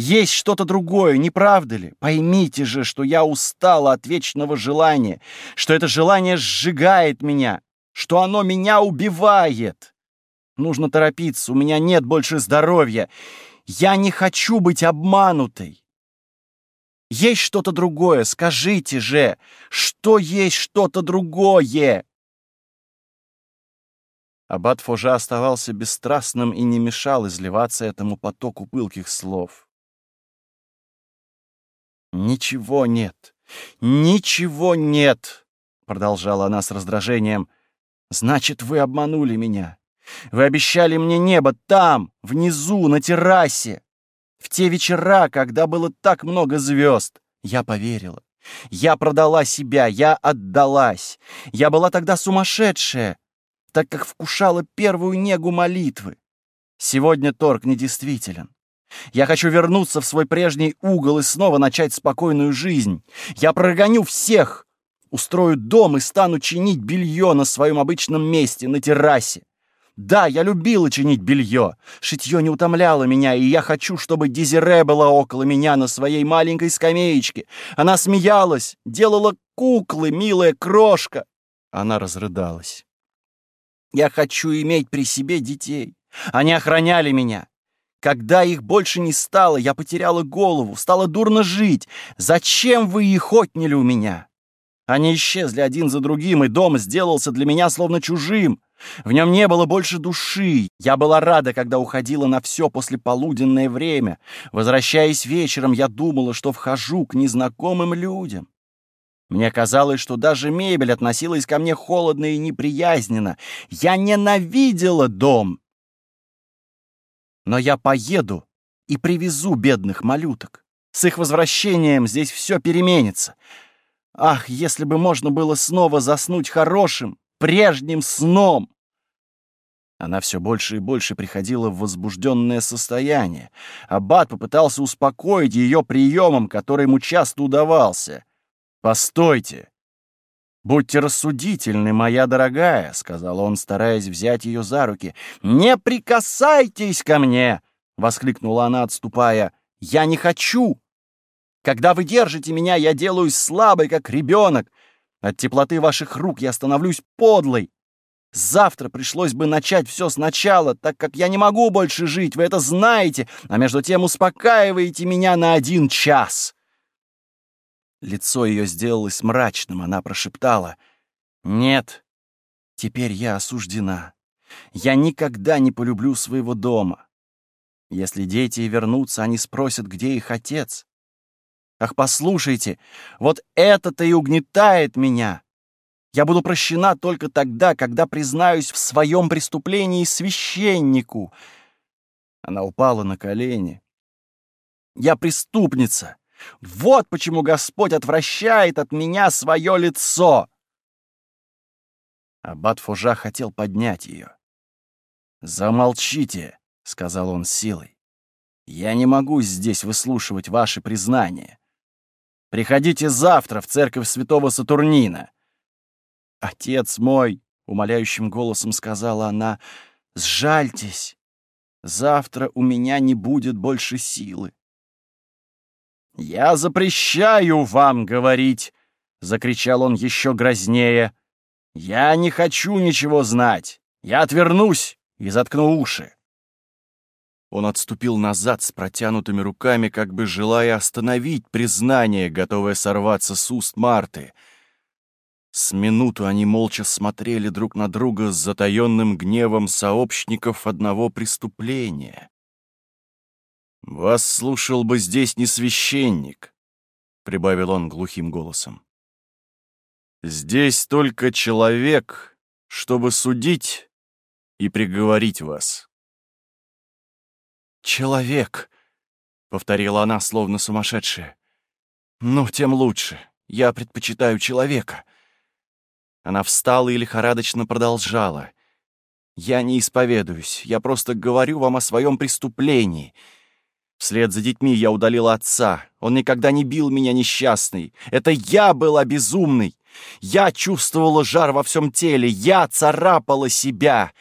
Есть что-то другое, не правда ли? Поймите же, что я устала от вечного желания, что это желание сжигает меня, что оно меня убивает. Нужно торопиться, у меня нет больше здоровья. Я не хочу быть обманутой. Есть что-то другое, скажите же, что есть что-то другое? Аббат Фожа оставался бесстрастным и не мешал изливаться этому потоку пылких слов. «Ничего нет! Ничего нет!» — продолжала она с раздражением. «Значит, вы обманули меня. Вы обещали мне небо там, внизу, на террасе. В те вечера, когда было так много звезд, я поверила. Я продала себя, я отдалась. Я была тогда сумасшедшая, так как вкушала первую негу молитвы. Сегодня торг недействителен. Я хочу вернуться в свой прежний угол и снова начать спокойную жизнь. Я прогоню всех, устрою дом и стану чинить белье на своем обычном месте, на террасе. Да, я любила чинить белье. Шитье не утомляло меня, и я хочу, чтобы Дезире была около меня на своей маленькой скамеечке. Она смеялась, делала куклы, милая крошка. Она разрыдалась. Я хочу иметь при себе детей. Они охраняли меня. Когда их больше не стало, я потеряла голову, стала дурно жить. Зачем вы их отняли у меня? Они исчезли один за другим, и дом сделался для меня словно чужим. В нем не было больше души. Я была рада, когда уходила на все после полуденное время. Возвращаясь вечером, я думала, что вхожу к незнакомым людям. Мне казалось, что даже мебель относилась ко мне холодно и неприязненно. Я ненавидела дом. Но я поеду и привезу бедных малюток. С их возвращением здесь все переменится. Ах, если бы можно было снова заснуть хорошим, прежним сном. Она все больше и больше приходила в возбужденное состояние. Аббат попытался успокоить ее приемом, который ему часто удавался. «Постойте! Будьте рассудительны, моя дорогая», — сказал он, стараясь взять ее за руки. «Не прикасайтесь ко мне!» — воскликнула она, отступая. «Я не хочу! Когда вы держите меня, я делаюсь слабой, как ребенок. От теплоты ваших рук я становлюсь подлой. Завтра пришлось бы начать все сначала, так как я не могу больше жить, вы это знаете, а между тем успокаиваете меня на один час». Лицо ее сделалось мрачным, она прошептала. «Нет, теперь я осуждена. Я никогда не полюблю своего дома. Если дети вернутся, они спросят, где их отец. Ах, послушайте, вот это-то и угнетает меня. Я буду прощена только тогда, когда признаюсь в своем преступлении священнику. Она упала на колени. Я преступница. Вот почему Господь отвращает от меня свое лицо. Аббат Фужа хотел поднять ее. «Замолчите», — сказал он силой. «Я не могу здесь выслушивать ваши признания. Приходите завтра в церковь святого Сатурнина». «Отец мой», — умоляющим голосом сказала она, — «сжальтесь. Завтра у меня не будет больше силы». «Я запрещаю вам говорить!» — закричал он еще грознее. «Я не хочу ничего знать. Я отвернусь и заткну уши». Он отступил назад с протянутыми руками, как бы желая остановить признание, готовое сорваться с уст Марты. С минуту они молча смотрели друг на друга с затаённым гневом сообщников одного преступления. «Вас слушал бы здесь не священник», — прибавил он глухим голосом. «Здесь только человек, чтобы судить и приговорить вас». «Человек», — повторила она, словно сумасшедшая. «Ну, тем лучше. Я предпочитаю человека». Она встала и лихорадочно продолжала. «Я не исповедуюсь, я просто говорю вам о своем преступлении. Вслед за детьми я удалила отца. Он никогда не бил меня несчастный. Это я была безумной. Я чувствовала жар во всем теле. Я царапала себя.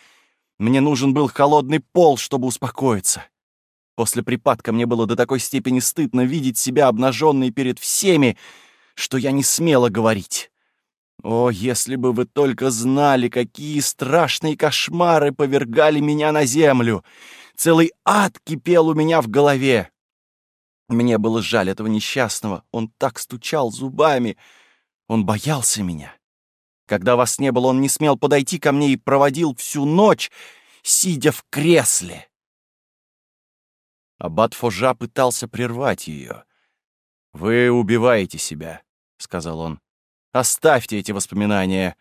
Мне нужен был холодный пол, чтобы успокоиться. После припадка мне было до такой степени стыдно видеть себя обнаженной перед всеми, что я не смела говорить. О, если бы вы только знали, какие страшные кошмары повергали меня на землю! Целый ад кипел у меня в голове. Мне было жаль этого несчастного. Он так стучал зубами. Он боялся меня. Когда вас не было, он не смел подойти ко мне и проводил всю ночь, сидя в кресле. Аббат Фожа пытался прервать ее. «Вы убиваете себя», — сказал он. «Оставьте эти воспоминания.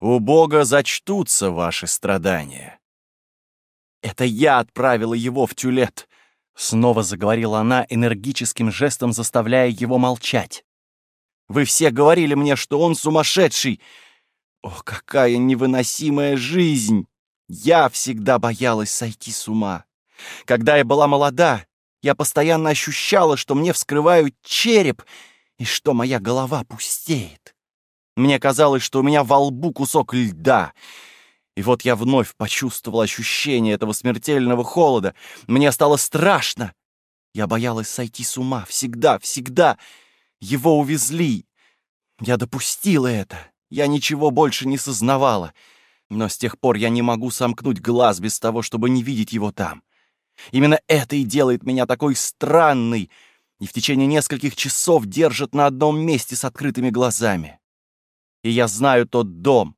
У Бога зачтутся ваши страдания». «Это я отправила его в тюлет!» Снова заговорила она энергическим жестом, заставляя его молчать. «Вы все говорили мне, что он сумасшедший! О, какая невыносимая жизнь! Я всегда боялась сойти с ума. Когда я была молода, я постоянно ощущала, что мне вскрывают череп и что моя голова пустеет. Мне казалось, что у меня во лбу кусок льда — и вот я вновь почувствовал ощущение этого смертельного холода. Мне стало страшно. Я боялась сойти с ума. Всегда, всегда. Его увезли. Я допустила это. Я ничего больше не сознавала. Но с тех пор я не могу сомкнуть глаз без того, чтобы не видеть его там. Именно это и делает меня такой странной, и в течение нескольких часов держит на одном месте с открытыми глазами. И я знаю тот дом,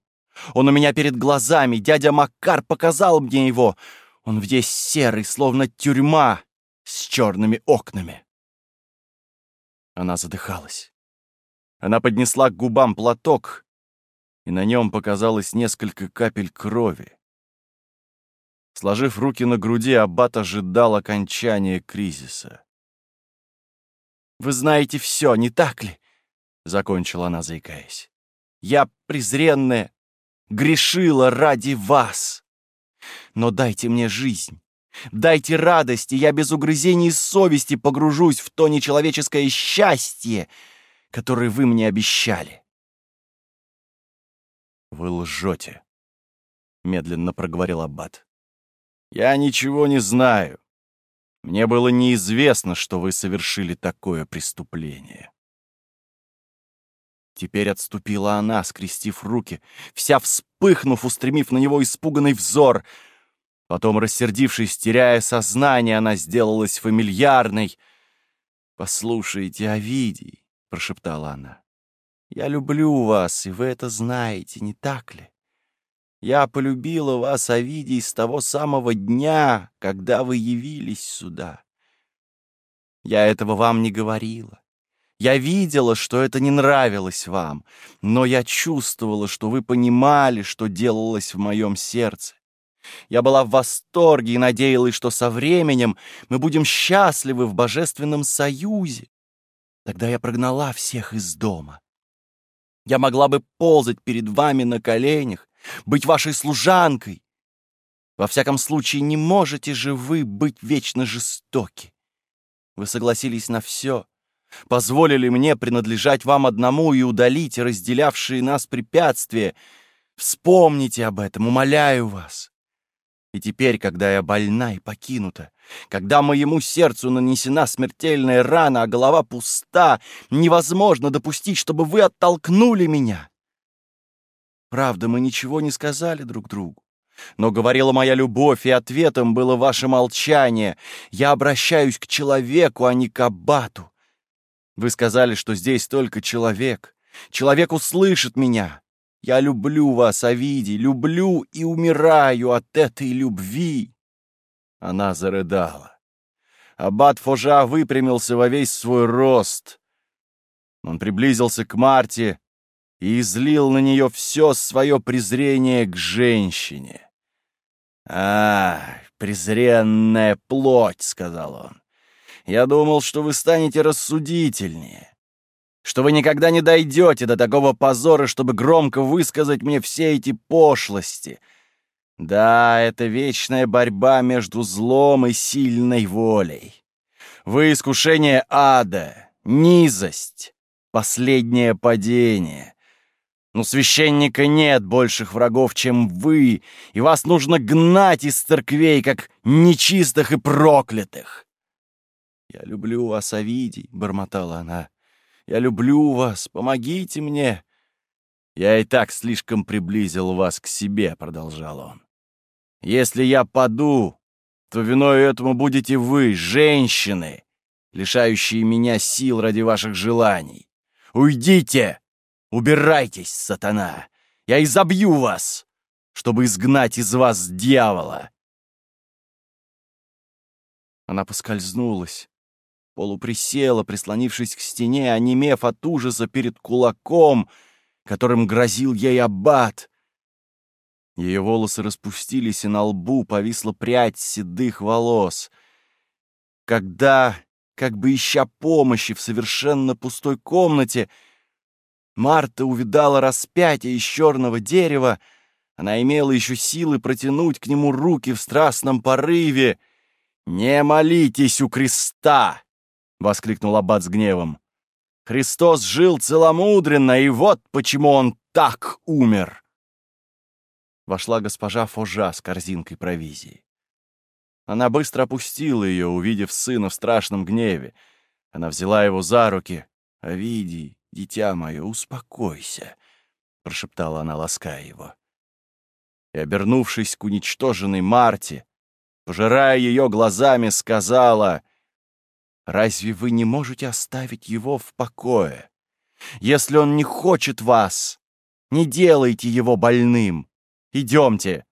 он у меня перед глазами, дядя Макар показал мне его. Он весь серый, словно тюрьма с черными окнами. Она задыхалась. Она поднесла к губам платок, и на нем показалось несколько капель крови. Сложив руки на груди, Аббат ожидал окончания кризиса. «Вы знаете все, не так ли?» — закончила она, заикаясь. «Я презренная, грешила ради вас. Но дайте мне жизнь, дайте радость, и я без угрызений совести погружусь в то нечеловеческое счастье, которое вы мне обещали. «Вы лжете», — медленно проговорил Аббат. «Я ничего не знаю. Мне было неизвестно, что вы совершили такое преступление». Теперь отступила она, скрестив руки, вся вспыхнув, устремив на него испуганный взор. Потом, рассердившись, теряя сознание, она сделалась фамильярной. «Послушайте, Овидий», — прошептала она, — «я люблю вас, и вы это знаете, не так ли? Я полюбила вас, Овидий, с того самого дня, когда вы явились сюда. Я этого вам не говорила. Я видела, что это не нравилось вам, но я чувствовала, что вы понимали, что делалось в моем сердце. Я была в восторге и надеялась, что со временем мы будем счастливы в божественном союзе. Тогда я прогнала всех из дома. Я могла бы ползать перед вами на коленях, быть вашей служанкой. Во всяком случае, не можете же вы быть вечно жестоки. Вы согласились на все, позволили мне принадлежать вам одному и удалить разделявшие нас препятствия. Вспомните об этом, умоляю вас. И теперь, когда я больна и покинута, когда моему сердцу нанесена смертельная рана, а голова пуста, невозможно допустить, чтобы вы оттолкнули меня. Правда, мы ничего не сказали друг другу. Но говорила моя любовь, и ответом было ваше молчание. Я обращаюсь к человеку, а не к аббату. Вы сказали, что здесь только человек. Человек услышит меня. Я люблю вас, Овидий, люблю и умираю от этой любви. Она зарыдала. Аббат Фожа выпрямился во весь свой рост. Он приблизился к Марте и излил на нее все свое презрение к женщине. «А, презренная плоть», — сказал он. «Я думал, что вы станете рассудительнее, что вы никогда не дойдете до такого позора, чтобы громко высказать мне все эти пошлости. Да, это вечная борьба между злом и сильной волей. Вы искушение ада, низость, последнее падение. Но священника нет больших врагов, чем вы, и вас нужно гнать из церквей, как нечистых и проклятых. «Я люблю вас, Овидий», — бормотала она. «Я люблю вас, помогите мне». «Я и так слишком приблизил вас к себе», — продолжал он. «Если я паду, то виной этому будете вы, женщины, лишающие меня сил ради ваших желаний. Уйдите! Убирайтесь, сатана! Я изобью вас, чтобы изгнать из вас дьявола!» Она поскользнулась, полуприсела, прислонившись к стене, онемев от ужаса перед кулаком, которым грозил ей аббат. Ее волосы распустились, и на лбу повисла прядь седых волос. Когда, как бы ища помощи в совершенно пустой комнате, Марта увидала распятие из черного дерева, она имела еще силы протянуть к нему руки в страстном порыве. «Не молитесь у креста!» — воскликнул Аббат с гневом. «Христос жил целомудренно, и вот почему он так умер!» вошла госпожа Фожа с корзинкой провизии. Она быстро опустила ее, увидев сына в страшном гневе. Она взяла его за руки. «Овидий, дитя мое, успокойся», — прошептала она, лаская его. И, обернувшись к уничтоженной Марте, пожирая ее глазами, сказала, «Разве вы не можете оставить его в покое? Если он не хочет вас, не делайте его больным. Идемте.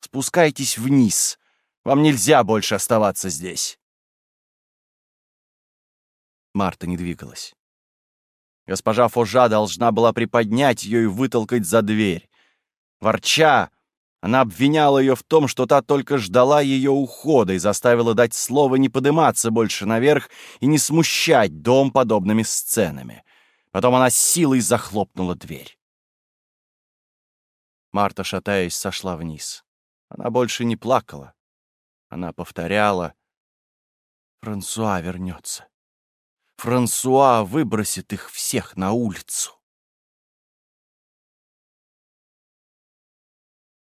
Спускайтесь вниз. Вам нельзя больше оставаться здесь. Марта не двигалась. Госпожа Фожа должна была приподнять ее и вытолкать за дверь. Ворча, она обвиняла ее в том, что та только ждала ее ухода и заставила дать слово не подниматься больше наверх и не смущать дом подобными сценами. Потом она силой захлопнула дверь. Марта, шатаясь, сошла вниз. Она больше не плакала. Она повторяла. «Франсуа вернется. Франсуа выбросит их всех на улицу».